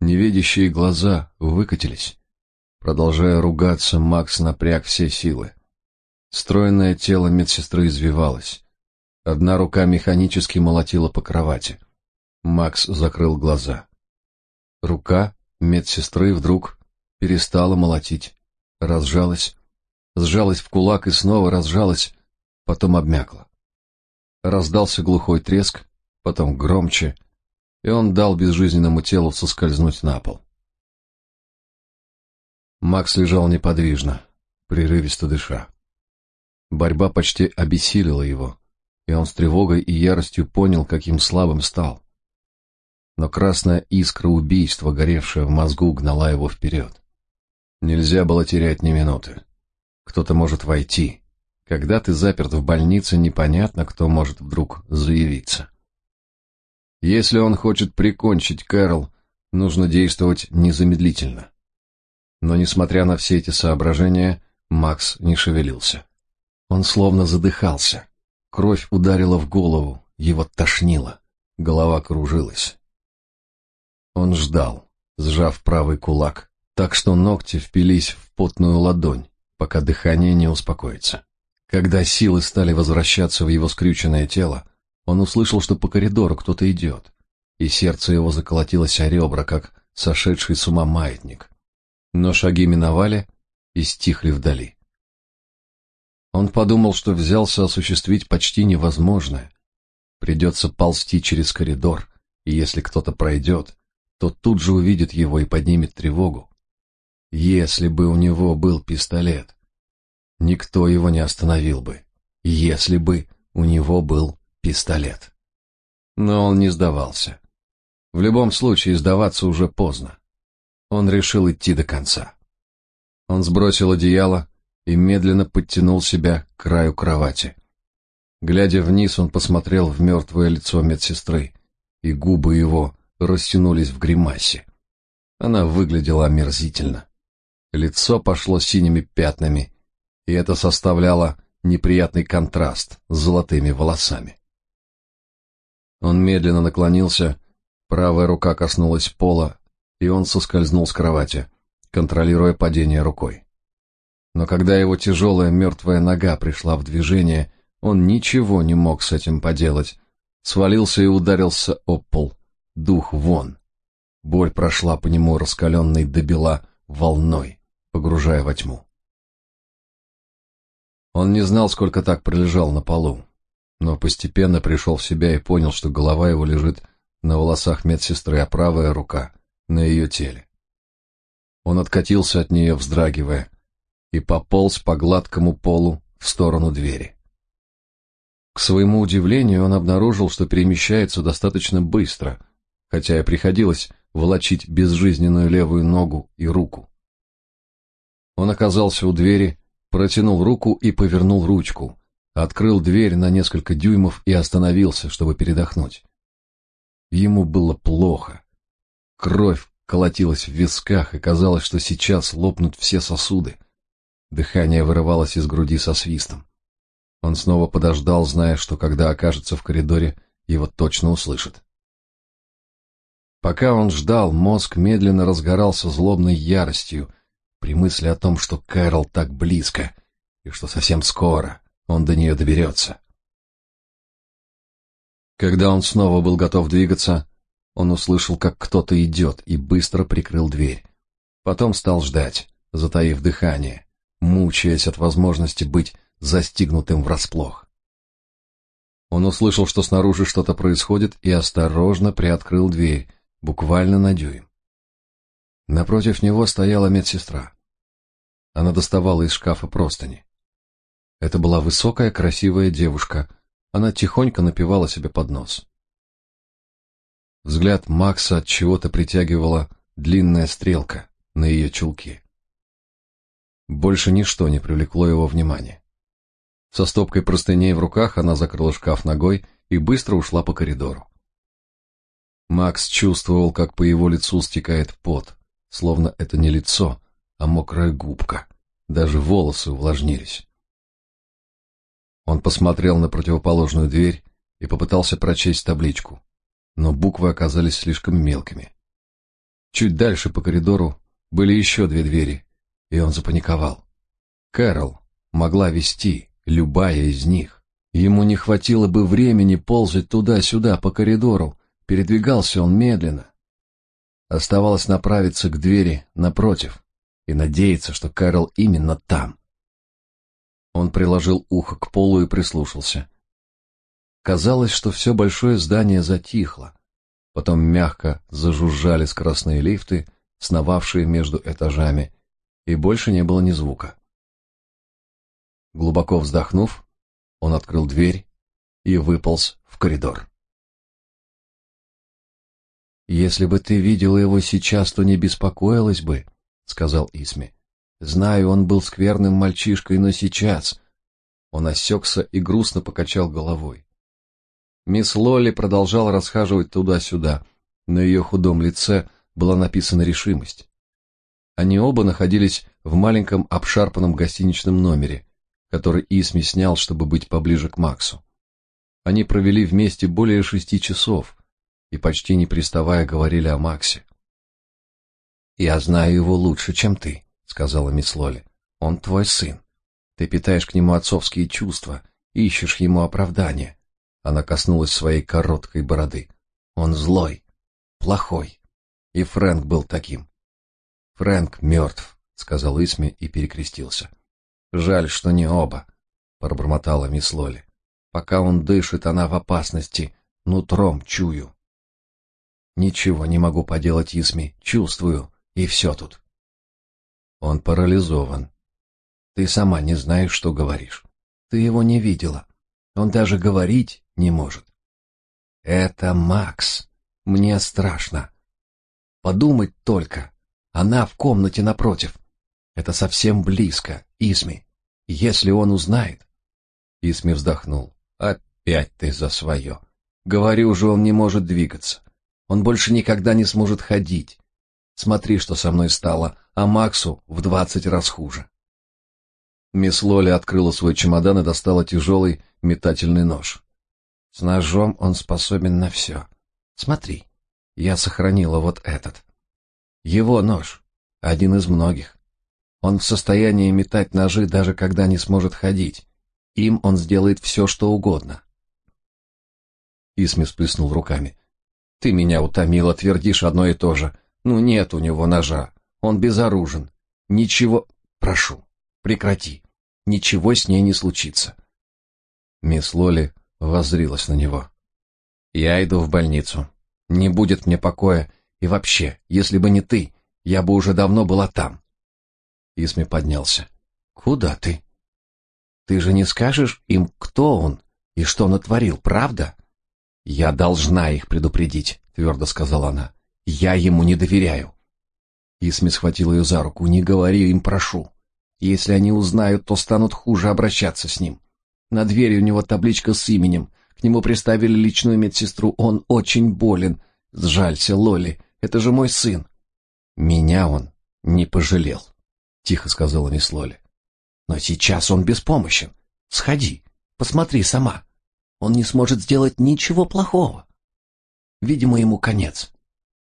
невидящие глаза выкатились. Продолжая ругаться, Макс напряг все силы. Стройное тело медсестры извивалось. Одна рука механически молотила по кровати. Макс закрыл глаза. Рука медсестры вдруг перестала молотить, разжалась, сжалась в кулак и снова разжалась, потом обмякла. Раздался глухой треск, потом громче, и он дал безжизненному телу соскользнуть на пол. Макс лежал неподвижно, прерывисто дыша. Борьба почти обессилила его, и он с тревогой и яростью понял, каким слабым стал. Но красная искра убийства, горевшая в мозгу, гнала его вперед. Нельзя было терять ни минуты. Кто-то может войти. Когда ты заперт в больнице, непонятно, кто может вдруг заявиться. Если он хочет прикончить Кэрол, нужно действовать незамедлительно. Но, несмотря на все эти соображения, Макс не шевелился. Он словно задыхался. Кровь ударила в голову, его тошнило, голова кружилась. Он ждал, сжав правый кулак, так что ногти впились в потную ладонь пока дыхание не успокоится. Когда силы стали возвращаться в его скрюченное тело, он услышал, что по коридору кто-то идет, и сердце его заколотилось о ребра, как сошедший с ума маятник. Но шаги миновали и стихли вдали. Он подумал, что взялся осуществить почти невозможное. Придется ползти через коридор, и если кто-то пройдет, то тут же увидит его и поднимет тревогу. Если бы у него был пистолет, никто его не остановил бы. Если бы у него был пистолет. Но он не сдавался. В любом случае сдаваться уже поздно. Он решил идти до конца. Он сбросил одеяло и медленно подтянул себя к краю кровати. Глядя вниз, он посмотрел в мертвое лицо медсестры, и губы его растянулись в гримасе. Она выглядела омерзительно. Лицо пошло синими пятнами, и это составляло неприятный контраст с золотыми волосами. Он медленно наклонился, правая рука коснулась пола, и он соскользнул с кровати, контролируя падение рукой. Но когда его тяжелая мертвая нога пришла в движение, он ничего не мог с этим поделать. Свалился и ударился об пол. Дух вон. Боль прошла по нему раскаленной до бела волной погружая во тьму. Он не знал, сколько так пролежал на полу, но постепенно пришел в себя и понял, что голова его лежит на волосах медсестры, а правая рука на ее теле. Он откатился от нее, вздрагивая, и пополз по гладкому полу в сторону двери. К своему удивлению, он обнаружил, что перемещается достаточно быстро, хотя и приходилось волочить безжизненную левую ногу и руку. Он оказался у двери, протянул руку и повернул ручку, открыл дверь на несколько дюймов и остановился, чтобы передохнуть. Ему было плохо. Кровь колотилась в висках, и казалось, что сейчас лопнут все сосуды. Дыхание вырывалось из груди со свистом. Он снова подождал, зная, что когда окажется в коридоре, его точно услышат. Пока он ждал, мозг медленно разгорался злобной яростью при мысли о том, что Кэрол так близко и что совсем скоро он до нее доберется. Когда он снова был готов двигаться, он услышал, как кто-то идет, и быстро прикрыл дверь. Потом стал ждать, затаив дыхание, мучаясь от возможности быть застигнутым врасплох. Он услышал, что снаружи что-то происходит, и осторожно приоткрыл дверь, буквально на дюйм. Напротив него стояла медсестра. Она доставала из шкафа простыни. Это была высокая, красивая девушка. Она тихонько напевала себе под нос. Взгляд Макса от чего-то притягивала длинная стрелка на ее чулке. Больше ничто не привлекло его внимания. Со стопкой простыней в руках она закрыла шкаф ногой и быстро ушла по коридору. Макс чувствовал, как по его лицу стекает пот, словно это не лицо, а мокрая губка. Даже волосы увлажнились. Он посмотрел на противоположную дверь и попытался прочесть табличку, но буквы оказались слишком мелкими. Чуть дальше по коридору были еще две двери, и он запаниковал. Кэрол могла вести любая из них. Ему не хватило бы времени ползать туда-сюда по коридору, передвигался он медленно. Оставалось направиться к двери напротив и надеяться, что Кэрол именно там. Он приложил ухо к полу и прислушался. Казалось, что все большое здание затихло. Потом мягко зажужжали скоростные лифты, сновавшие между этажами, и больше не было ни звука. Глубоко вздохнув, он открыл дверь и выполз в коридор. «Если бы ты видела его сейчас, то не беспокоилась бы», — сказал Исми. «Знаю, он был скверным мальчишкой, но сейчас...» Он осекся и грустно покачал головой. Мисс Лолли продолжала расхаживать туда-сюда. На ее худом лице была написана решимость. Они оба находились в маленьком обшарпанном гостиничном номере, который Исми снял, чтобы быть поближе к Максу. Они провели вместе более шести часов, и почти не приставая говорили о Максе. «Я знаю его лучше, чем ты», — сказала мисс Лоли. «Он твой сын. Ты питаешь к нему отцовские чувства, ищешь ему оправдания». Она коснулась своей короткой бороды. «Он злой, плохой. И Фрэнк был таким». «Фрэнк мертв», — сказал Исми и перекрестился. «Жаль, что не оба», — пробормотала мисс Лоли. «Пока он дышит, она в опасности, нутром чую». Ничего не могу поделать, Исми, чувствую, и все тут. Он парализован. Ты сама не знаешь, что говоришь. Ты его не видела. Он даже говорить не может. Это Макс. Мне страшно. Подумать только. Она в комнате напротив. Это совсем близко, Исми. Если он узнает... Исми вздохнул. Опять ты за свое. Говорю же, он не может двигаться. Он больше никогда не сможет ходить. Смотри, что со мной стало, а Максу в двадцать раз хуже. Мисс Лоли открыла свой чемодан и достала тяжелый метательный нож. С ножом он способен на все. Смотри, я сохранила вот этот. Его нож, один из многих. Он в состоянии метать ножи, даже когда не сможет ходить. Им он сделает все, что угодно. Исми сплеснул руками. Ты меня утомила, твердишь одно и то же. Ну нет у него ножа. Он безоружен. Ничего... Прошу, прекрати. Ничего с ней не случится. Мисс Лоли воззрилась на него. Я иду в больницу. Не будет мне покоя. И вообще, если бы не ты, Я бы уже давно была там. Исми поднялся. Куда ты? Ты же не скажешь им, кто он и что натворил, правда? Я должна их предупредить, твердо сказала она. Я ему не доверяю. Исми схватил ее за руку. Не говори им, прошу. Если они узнают, то станут хуже обращаться с ним. На двери у него табличка с именем. К нему приставили личную медсестру. Он очень болен. Сжалься, Лоли. Это же мой сын. Меня он не пожалел, тихо сказала мисс Лоли. Но сейчас он беспомощен. Сходи, посмотри сама. Он не сможет сделать ничего плохого. Видимо, ему конец.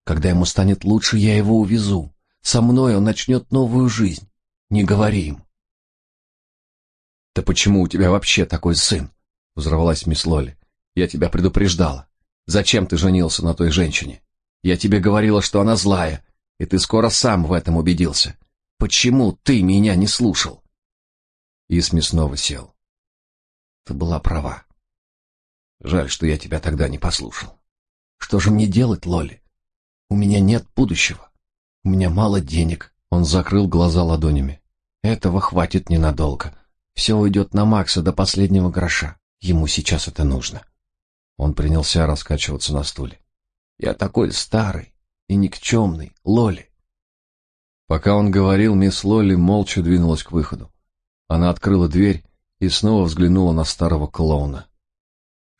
Когда ему станет лучше, я его увезу. Со мной он начнет новую жизнь. Не говори им. Да почему у тебя вообще такой сын? Взорвалась мисс Лоли. Я тебя предупреждала. Зачем ты женился на той женщине? Я тебе говорила, что она злая, и ты скоро сам в этом убедился. Почему ты меня не слушал? Исми снова сел. Ты была права. Жаль, что я тебя тогда не послушал. Что же мне делать, Лоли? У меня нет будущего. У меня мало денег. Он закрыл глаза ладонями. Этого хватит ненадолго. Все уйдет на Макса до последнего гроша. Ему сейчас это нужно. Он принялся раскачиваться на стуле. Я такой старый и никчемный, Лоли. Пока он говорил, мисс Лоли молча двинулась к выходу. Она открыла дверь и снова взглянула на старого клоуна.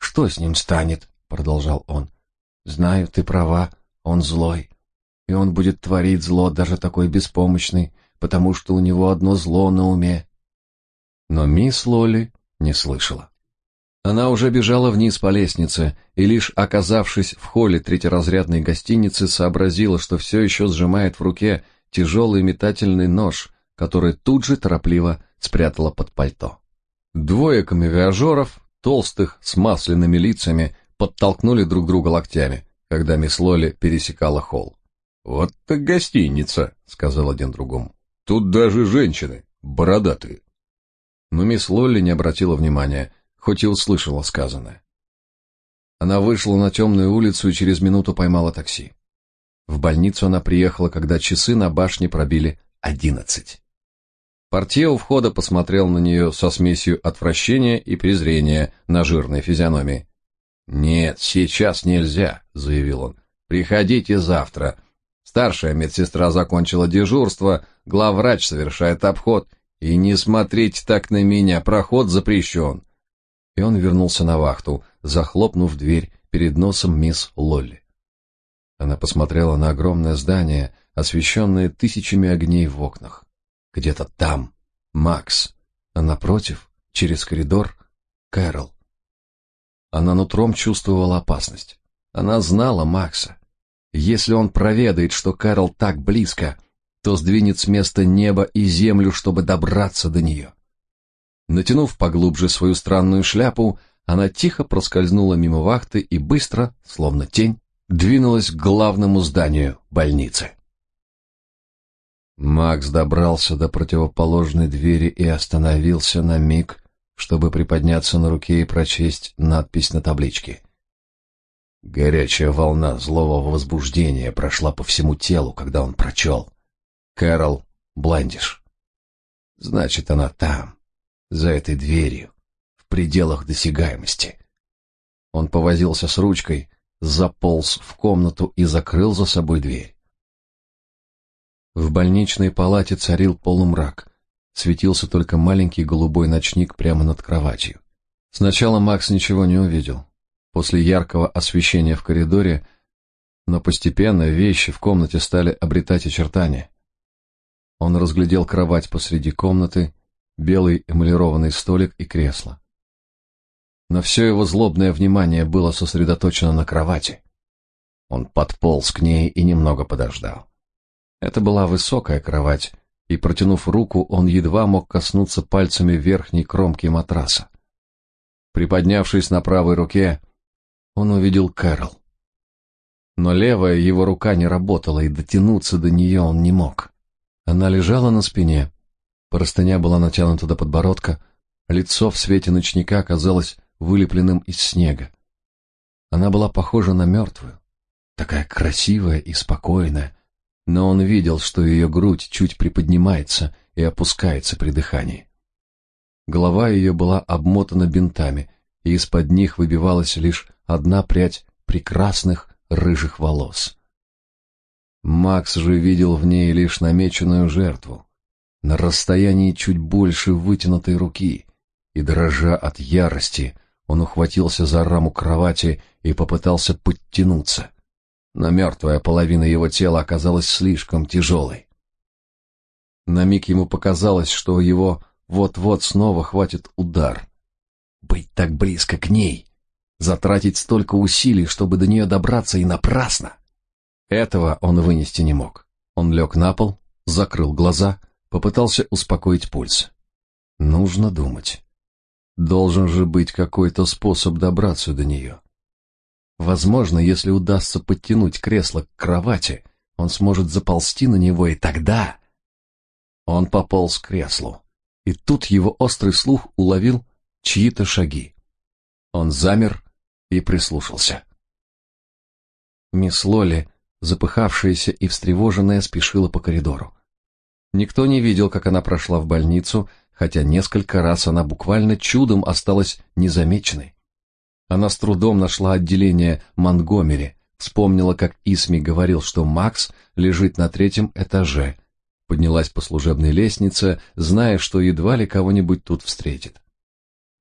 «Что с ним станет?» — продолжал он. «Знаю, ты права, он злой. И он будет творить зло, даже такой беспомощный, потому что у него одно зло на уме». Но мисс Лоли не слышала. Она уже бежала вниз по лестнице и лишь оказавшись в холле третьеразрядной гостиницы, сообразила, что все еще сжимает в руке тяжелый метательный нож, который тут же торопливо спрятала под пальто. Двое камевиажеров, толстых, с масляными лицами, подтолкнули друг друга локтями, когда мисс Лоли пересекала холл. «Вот так гостиница», — сказал один другому. «Тут даже женщины, бородатые». Но мисс Лолли не обратила внимания — хоть и услышала сказанное. Она вышла на темную улицу и через минуту поймала такси. В больницу она приехала, когда часы на башне пробили одиннадцать. Портье у входа посмотрел на нее со смесью отвращения и презрения на жирной физиономии. «Нет, сейчас нельзя», — заявил он. «Приходите завтра. Старшая медсестра закончила дежурство, главврач совершает обход. И не смотрите так на меня, проход запрещен и он вернулся на вахту, захлопнув дверь перед носом мисс Лолли. Она посмотрела на огромное здание, освещенное тысячами огней в окнах. Где-то там Макс, а напротив, через коридор, Кэрол. Она нутром чувствовала опасность. Она знала Макса. Если он проведает, что Кэрол так близко, то сдвинет с места небо и землю, чтобы добраться до нее. Натянув поглубже свою странную шляпу, она тихо проскользнула мимо вахты и быстро, словно тень, двинулась к главному зданию больницы. Макс добрался до противоположной двери и остановился на миг, чтобы приподняться на руке и прочесть надпись на табличке. Горячая волна злого возбуждения прошла по всему телу, когда он прочел. Кэрол Бландиш. Значит, она там, за этой дверью, в пределах досягаемости. Он повозился с ручкой, заполз в комнату и закрыл за собой дверь. В больничной палате царил полумрак. Светился только маленький голубой ночник прямо над кроватью. Сначала Макс ничего не увидел. После яркого освещения в коридоре, но постепенно вещи в комнате стали обретать очертания. Он разглядел кровать посреди комнаты белый эмалированный столик и кресло. Но все его злобное внимание было сосредоточено на кровати. Он подполз к ней и немного подождал. Это была высокая кровать, и, протянув руку, он едва мог коснуться пальцами верхней кромки матраса. Приподнявшись на правой руке, он увидел Кэрол. Но левая его рука не работала, и дотянуться до нее он не мог. Она лежала на спине, Простыня была натянута до подбородка, лицо в свете ночника казалось вылепленным из снега. Она была похожа на мертвую, такая красивая и спокойная, но он видел, что ее грудь чуть приподнимается и опускается при дыхании. Голова ее была обмотана бинтами, и из-под них выбивалась лишь одна прядь прекрасных рыжих волос. Макс же видел в ней лишь намеченную жертву, на расстоянии чуть больше вытянутой руки, и, дрожа от ярости, он ухватился за раму кровати и попытался подтянуться, но мертвая половина его тела оказалась слишком тяжелой. На миг ему показалось, что его вот-вот снова хватит удар. Быть так близко к ней, затратить столько усилий, чтобы до нее добраться, и напрасно. Этого он вынести не мог. Он лег на пол, закрыл глаза, попытался успокоить пульс. Нужно думать. Должен же быть какой-то способ добраться до нее. Возможно, если удастся подтянуть кресло к кровати, он сможет заползти на него, и тогда... Он пополз к креслу, и тут его острый слух уловил чьи-то шаги. Он замер и прислушался. Мисс Лоли запыхавшаяся и встревоженная, спешила по коридору. Никто не видел, как она прошла в больницу, хотя несколько раз она буквально чудом осталась незамеченной. Она с трудом нашла отделение Монгомери, вспомнила, как Исми говорил, что Макс лежит на третьем этаже, поднялась по служебной лестнице, зная, что едва ли кого-нибудь тут встретит.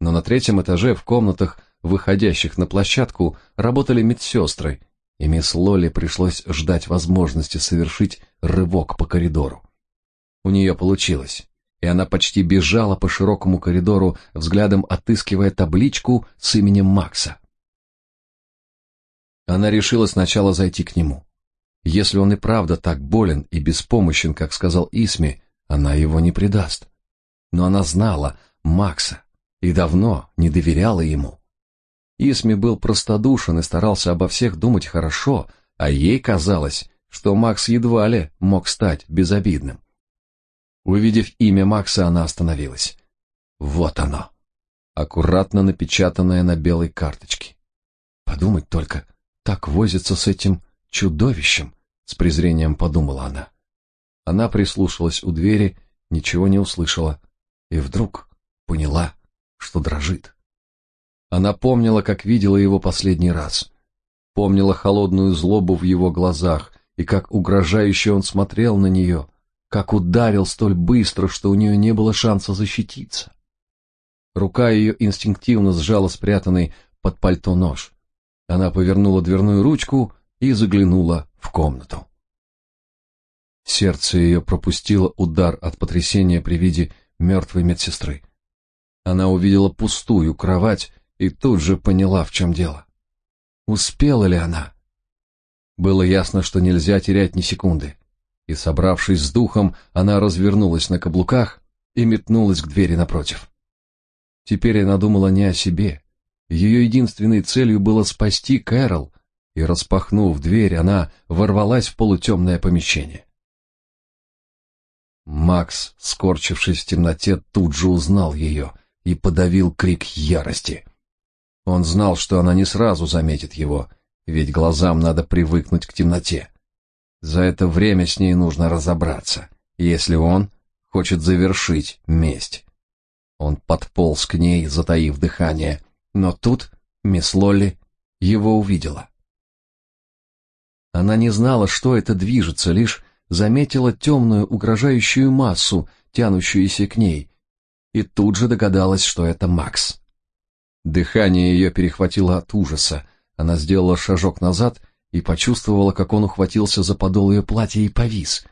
Но на третьем этаже в комнатах, выходящих на площадку, работали медсестры, и мисс Лоли пришлось ждать возможности совершить рывок по коридору. У нее получилось, и она почти бежала по широкому коридору, взглядом отыскивая табличку с именем Макса. Она решила сначала зайти к нему. Если он и правда так болен и беспомощен, как сказал Исми, она его не предаст. Но она знала Макса и давно не доверяла ему. Исми был простодушен и старался обо всех думать хорошо, а ей казалось, что Макс едва ли мог стать безобидным. Увидев имя Макса, она остановилась. Вот оно, аккуратно напечатанное на белой карточке. Подумать только, так возится с этим чудовищем, с презрением подумала она. Она прислушалась у двери, ничего не услышала и вдруг поняла, что дрожит. Она помнила, как видела его последний раз. Помнила холодную злобу в его глазах и как угрожающе он смотрел на нее, как ударил столь быстро, что у нее не было шанса защититься. Рука ее инстинктивно сжала спрятанный под пальто нож. Она повернула дверную ручку и заглянула в комнату. Сердце ее пропустило удар от потрясения при виде мертвой медсестры. Она увидела пустую кровать и тут же поняла, в чем дело. Успела ли она? Было ясно, что нельзя терять ни секунды. И, собравшись с духом, она развернулась на каблуках и метнулась к двери напротив. Теперь она думала не о себе. Ее единственной целью было спасти Кэрол, и, распахнув дверь, она ворвалась в полутемное помещение. Макс, скорчившись в темноте, тут же узнал ее и подавил крик ярости. Он знал, что она не сразу заметит его, ведь глазам надо привыкнуть к темноте. За это время с ней нужно разобраться, если он хочет завершить месть. Он подполз к ней, затаив дыхание, но тут мисс Лолли его увидела. Она не знала, что это движется, лишь заметила темную угрожающую массу, тянущуюся к ней, и тут же догадалась, что это Макс. Дыхание ее перехватило от ужаса. Она сделала шажок назад и почувствовала, как он ухватился за подол ее платья и повис.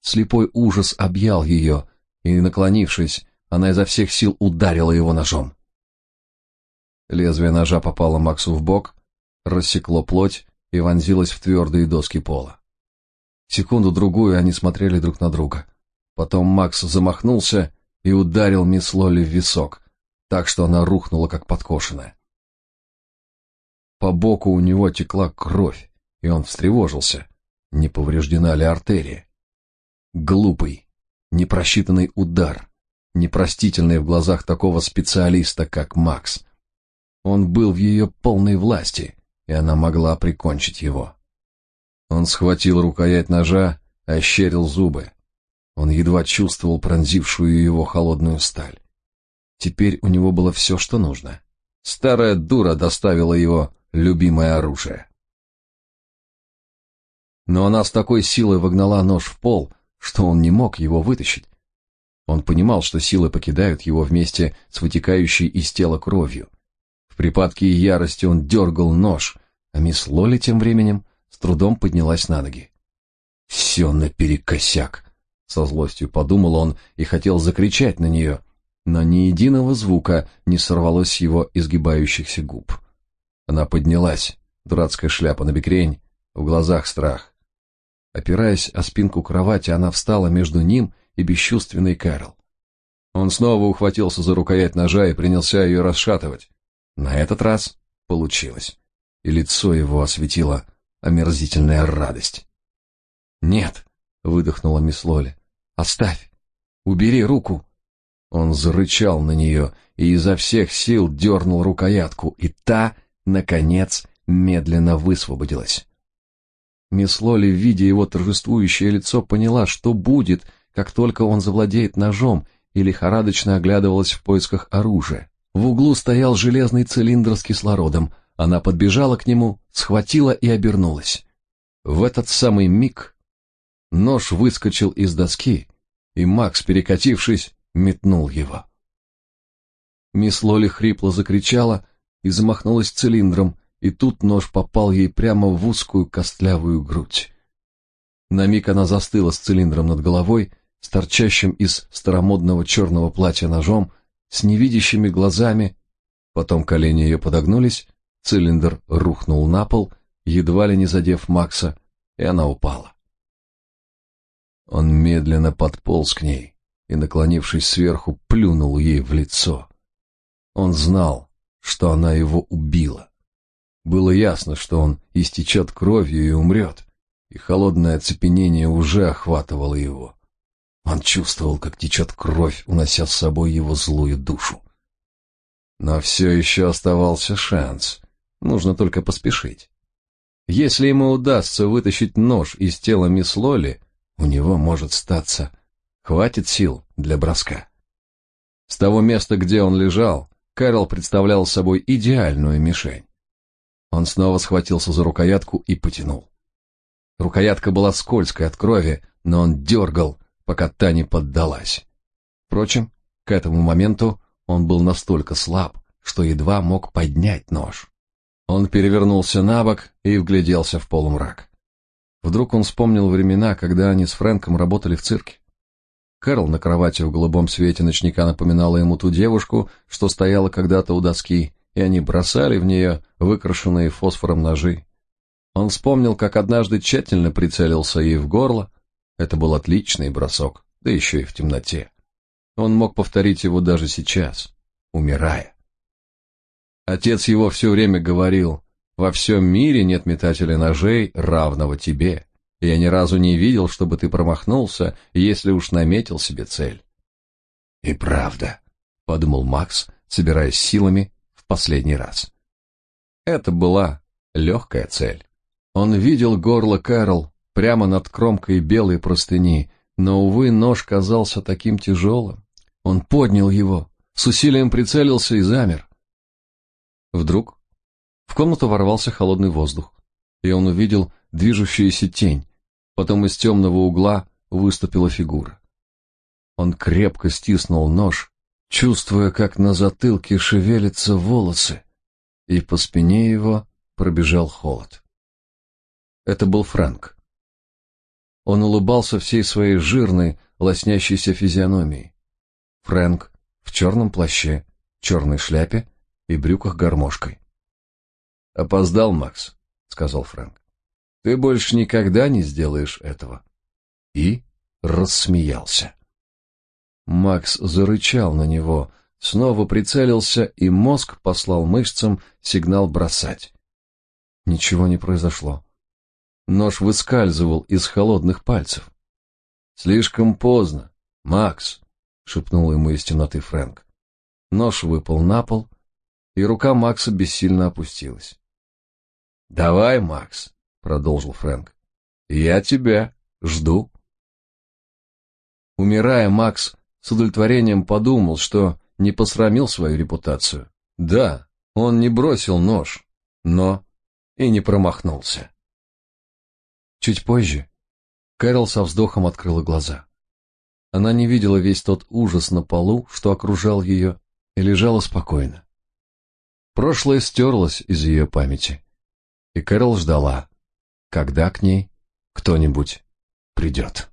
Слепой ужас объял ее, и, наклонившись, она изо всех сил ударила его ножом. Лезвие ножа попало Максу в бок, рассекло плоть и вонзилось в твердые доски пола. Секунду-другую они смотрели друг на друга. Потом Макс замахнулся и ударил мисс Лолли в висок, так что она рухнула как подкошенная. По боку у него текла кровь, и он встревожился, не повреждена ли артерия. Глупый, непросчитанный удар, непростительный в глазах такого специалиста, как Макс. Он был в ее полной власти, и она могла прикончить его. Он схватил рукоять ножа ощерил зубы. Он едва чувствовал пронзившую его холодную сталь. Теперь у него было все, что нужно. Старая дура доставила его любимое оружие. Но она с такой силой вогнала нож в пол, что он не мог его вытащить. Он понимал, что силы покидают его вместе с вытекающей из тела кровью. В припадке ярости он дергал нож, а мисс Лоли тем временем с трудом поднялась на ноги. «Все наперекосяк!» — со злостью подумал он и хотел закричать на нее, но ни единого звука не сорвалось с его изгибающихся губ. Она поднялась, дурацкая шляпа на бекрень, в глазах страх. Опираясь о спинку кровати, она встала между ним и бесчувственной Кэрол. Он снова ухватился за рукоять ножа и принялся ее расшатывать. На этот раз получилось, и лицо его осветила омерзительная радость. «Нет», — выдохнула мисс Лоли, — «оставь, убери руку». Он зарычал на нее и изо всех сил дернул рукоятку, и та, наконец, медленно высвободилась. Мисс Лоли, видя его торжествующее лицо, поняла, что будет, как только он завладеет ножом, и лихорадочно оглядывалась в поисках оружия. В углу стоял железный цилиндр с кислородом. Она подбежала к нему, схватила и обернулась. В этот самый миг нож выскочил из доски, и Макс, перекатившись, метнул его. Мисс Лоли хрипло закричала и замахнулась цилиндром, и тут нож попал ей прямо в узкую костлявую грудь. На миг она застыла с цилиндром над головой, с торчащим из старомодного черного платья ножом, с невидящими глазами. Потом колени ее подогнулись, цилиндр рухнул на пол, едва ли не задев Макса, и она упала. Он медленно подполз к ней и, наклонившись сверху, плюнул ей в лицо. Он знал, что она его убила. Было ясно, что он истечет кровью и умрет, и холодное оцепенение уже охватывало его. Он чувствовал, как течет кровь, унося с собой его злую душу. Но все еще оставался шанс. Нужно только поспешить. Если ему удастся вытащить нож из тела мисс Лоли, у него может статься хватит сил для броска. С того места, где он лежал, Кэрол представлял собой идеальную мишень. Он снова схватился за рукоятку и потянул. Рукоятка была скользкой от крови, но он дергал, пока та не поддалась. Впрочем, к этому моменту он был настолько слаб, что едва мог поднять нож. Он перевернулся на бок и вгляделся в полумрак. Вдруг он вспомнил времена, когда они с Фрэнком работали в цирке. Кэрол на кровати в голубом свете ночника напоминала ему ту девушку, что стояла когда-то у доски, и они бросали в нее выкрашенные фосфором ножи. Он вспомнил, как однажды тщательно прицелился ей в горло, это был отличный бросок, да еще и в темноте. Он мог повторить его даже сейчас, умирая. Отец его все время говорил, во всем мире нет метателя ножей, равного тебе. Я ни разу не видел, чтобы ты промахнулся, если уж наметил себе цель. И правда, подумал Макс, собираясь силами последний раз. Это была легкая цель. Он видел горло Кэрол, прямо над кромкой белой простыни, но, увы, нож казался таким тяжелым. Он поднял его, с усилием прицелился и замер. Вдруг в комнату ворвался холодный воздух, и он увидел движущуюся тень, потом из темного угла выступила фигура. Он крепко стиснул нож, чувствуя, как на затылке шевелятся волосы, и по спине его пробежал холод. Это был Фрэнк. Он улыбался всей своей жирной, лоснящейся физиономией. Фрэнк в черном плаще, черной шляпе и брюках гармошкой. «Опоздал, Макс», — сказал Фрэнк. «Ты больше никогда не сделаешь этого». И рассмеялся. Макс зарычал на него, снова прицелился, и мозг послал мышцам сигнал бросать. Ничего не произошло. Нож выскальзывал из холодных пальцев. «Слишком поздно, Макс», — шепнул ему из темноты Фрэнк. Нож выпал на пол, и рука Макса бессильно опустилась. «Давай, Макс», — продолжил Фрэнк. «Я тебя жду». Умирая, Макс с удовлетворением подумал, что не посрамил свою репутацию. Да, он не бросил нож, но и не промахнулся. Чуть позже Кэрол со вздохом открыла глаза. Она не видела весь тот ужас на полу, что окружал ее, и лежала спокойно. Прошлое стерлось из ее памяти, и Кэрол ждала, когда к ней кто-нибудь придет.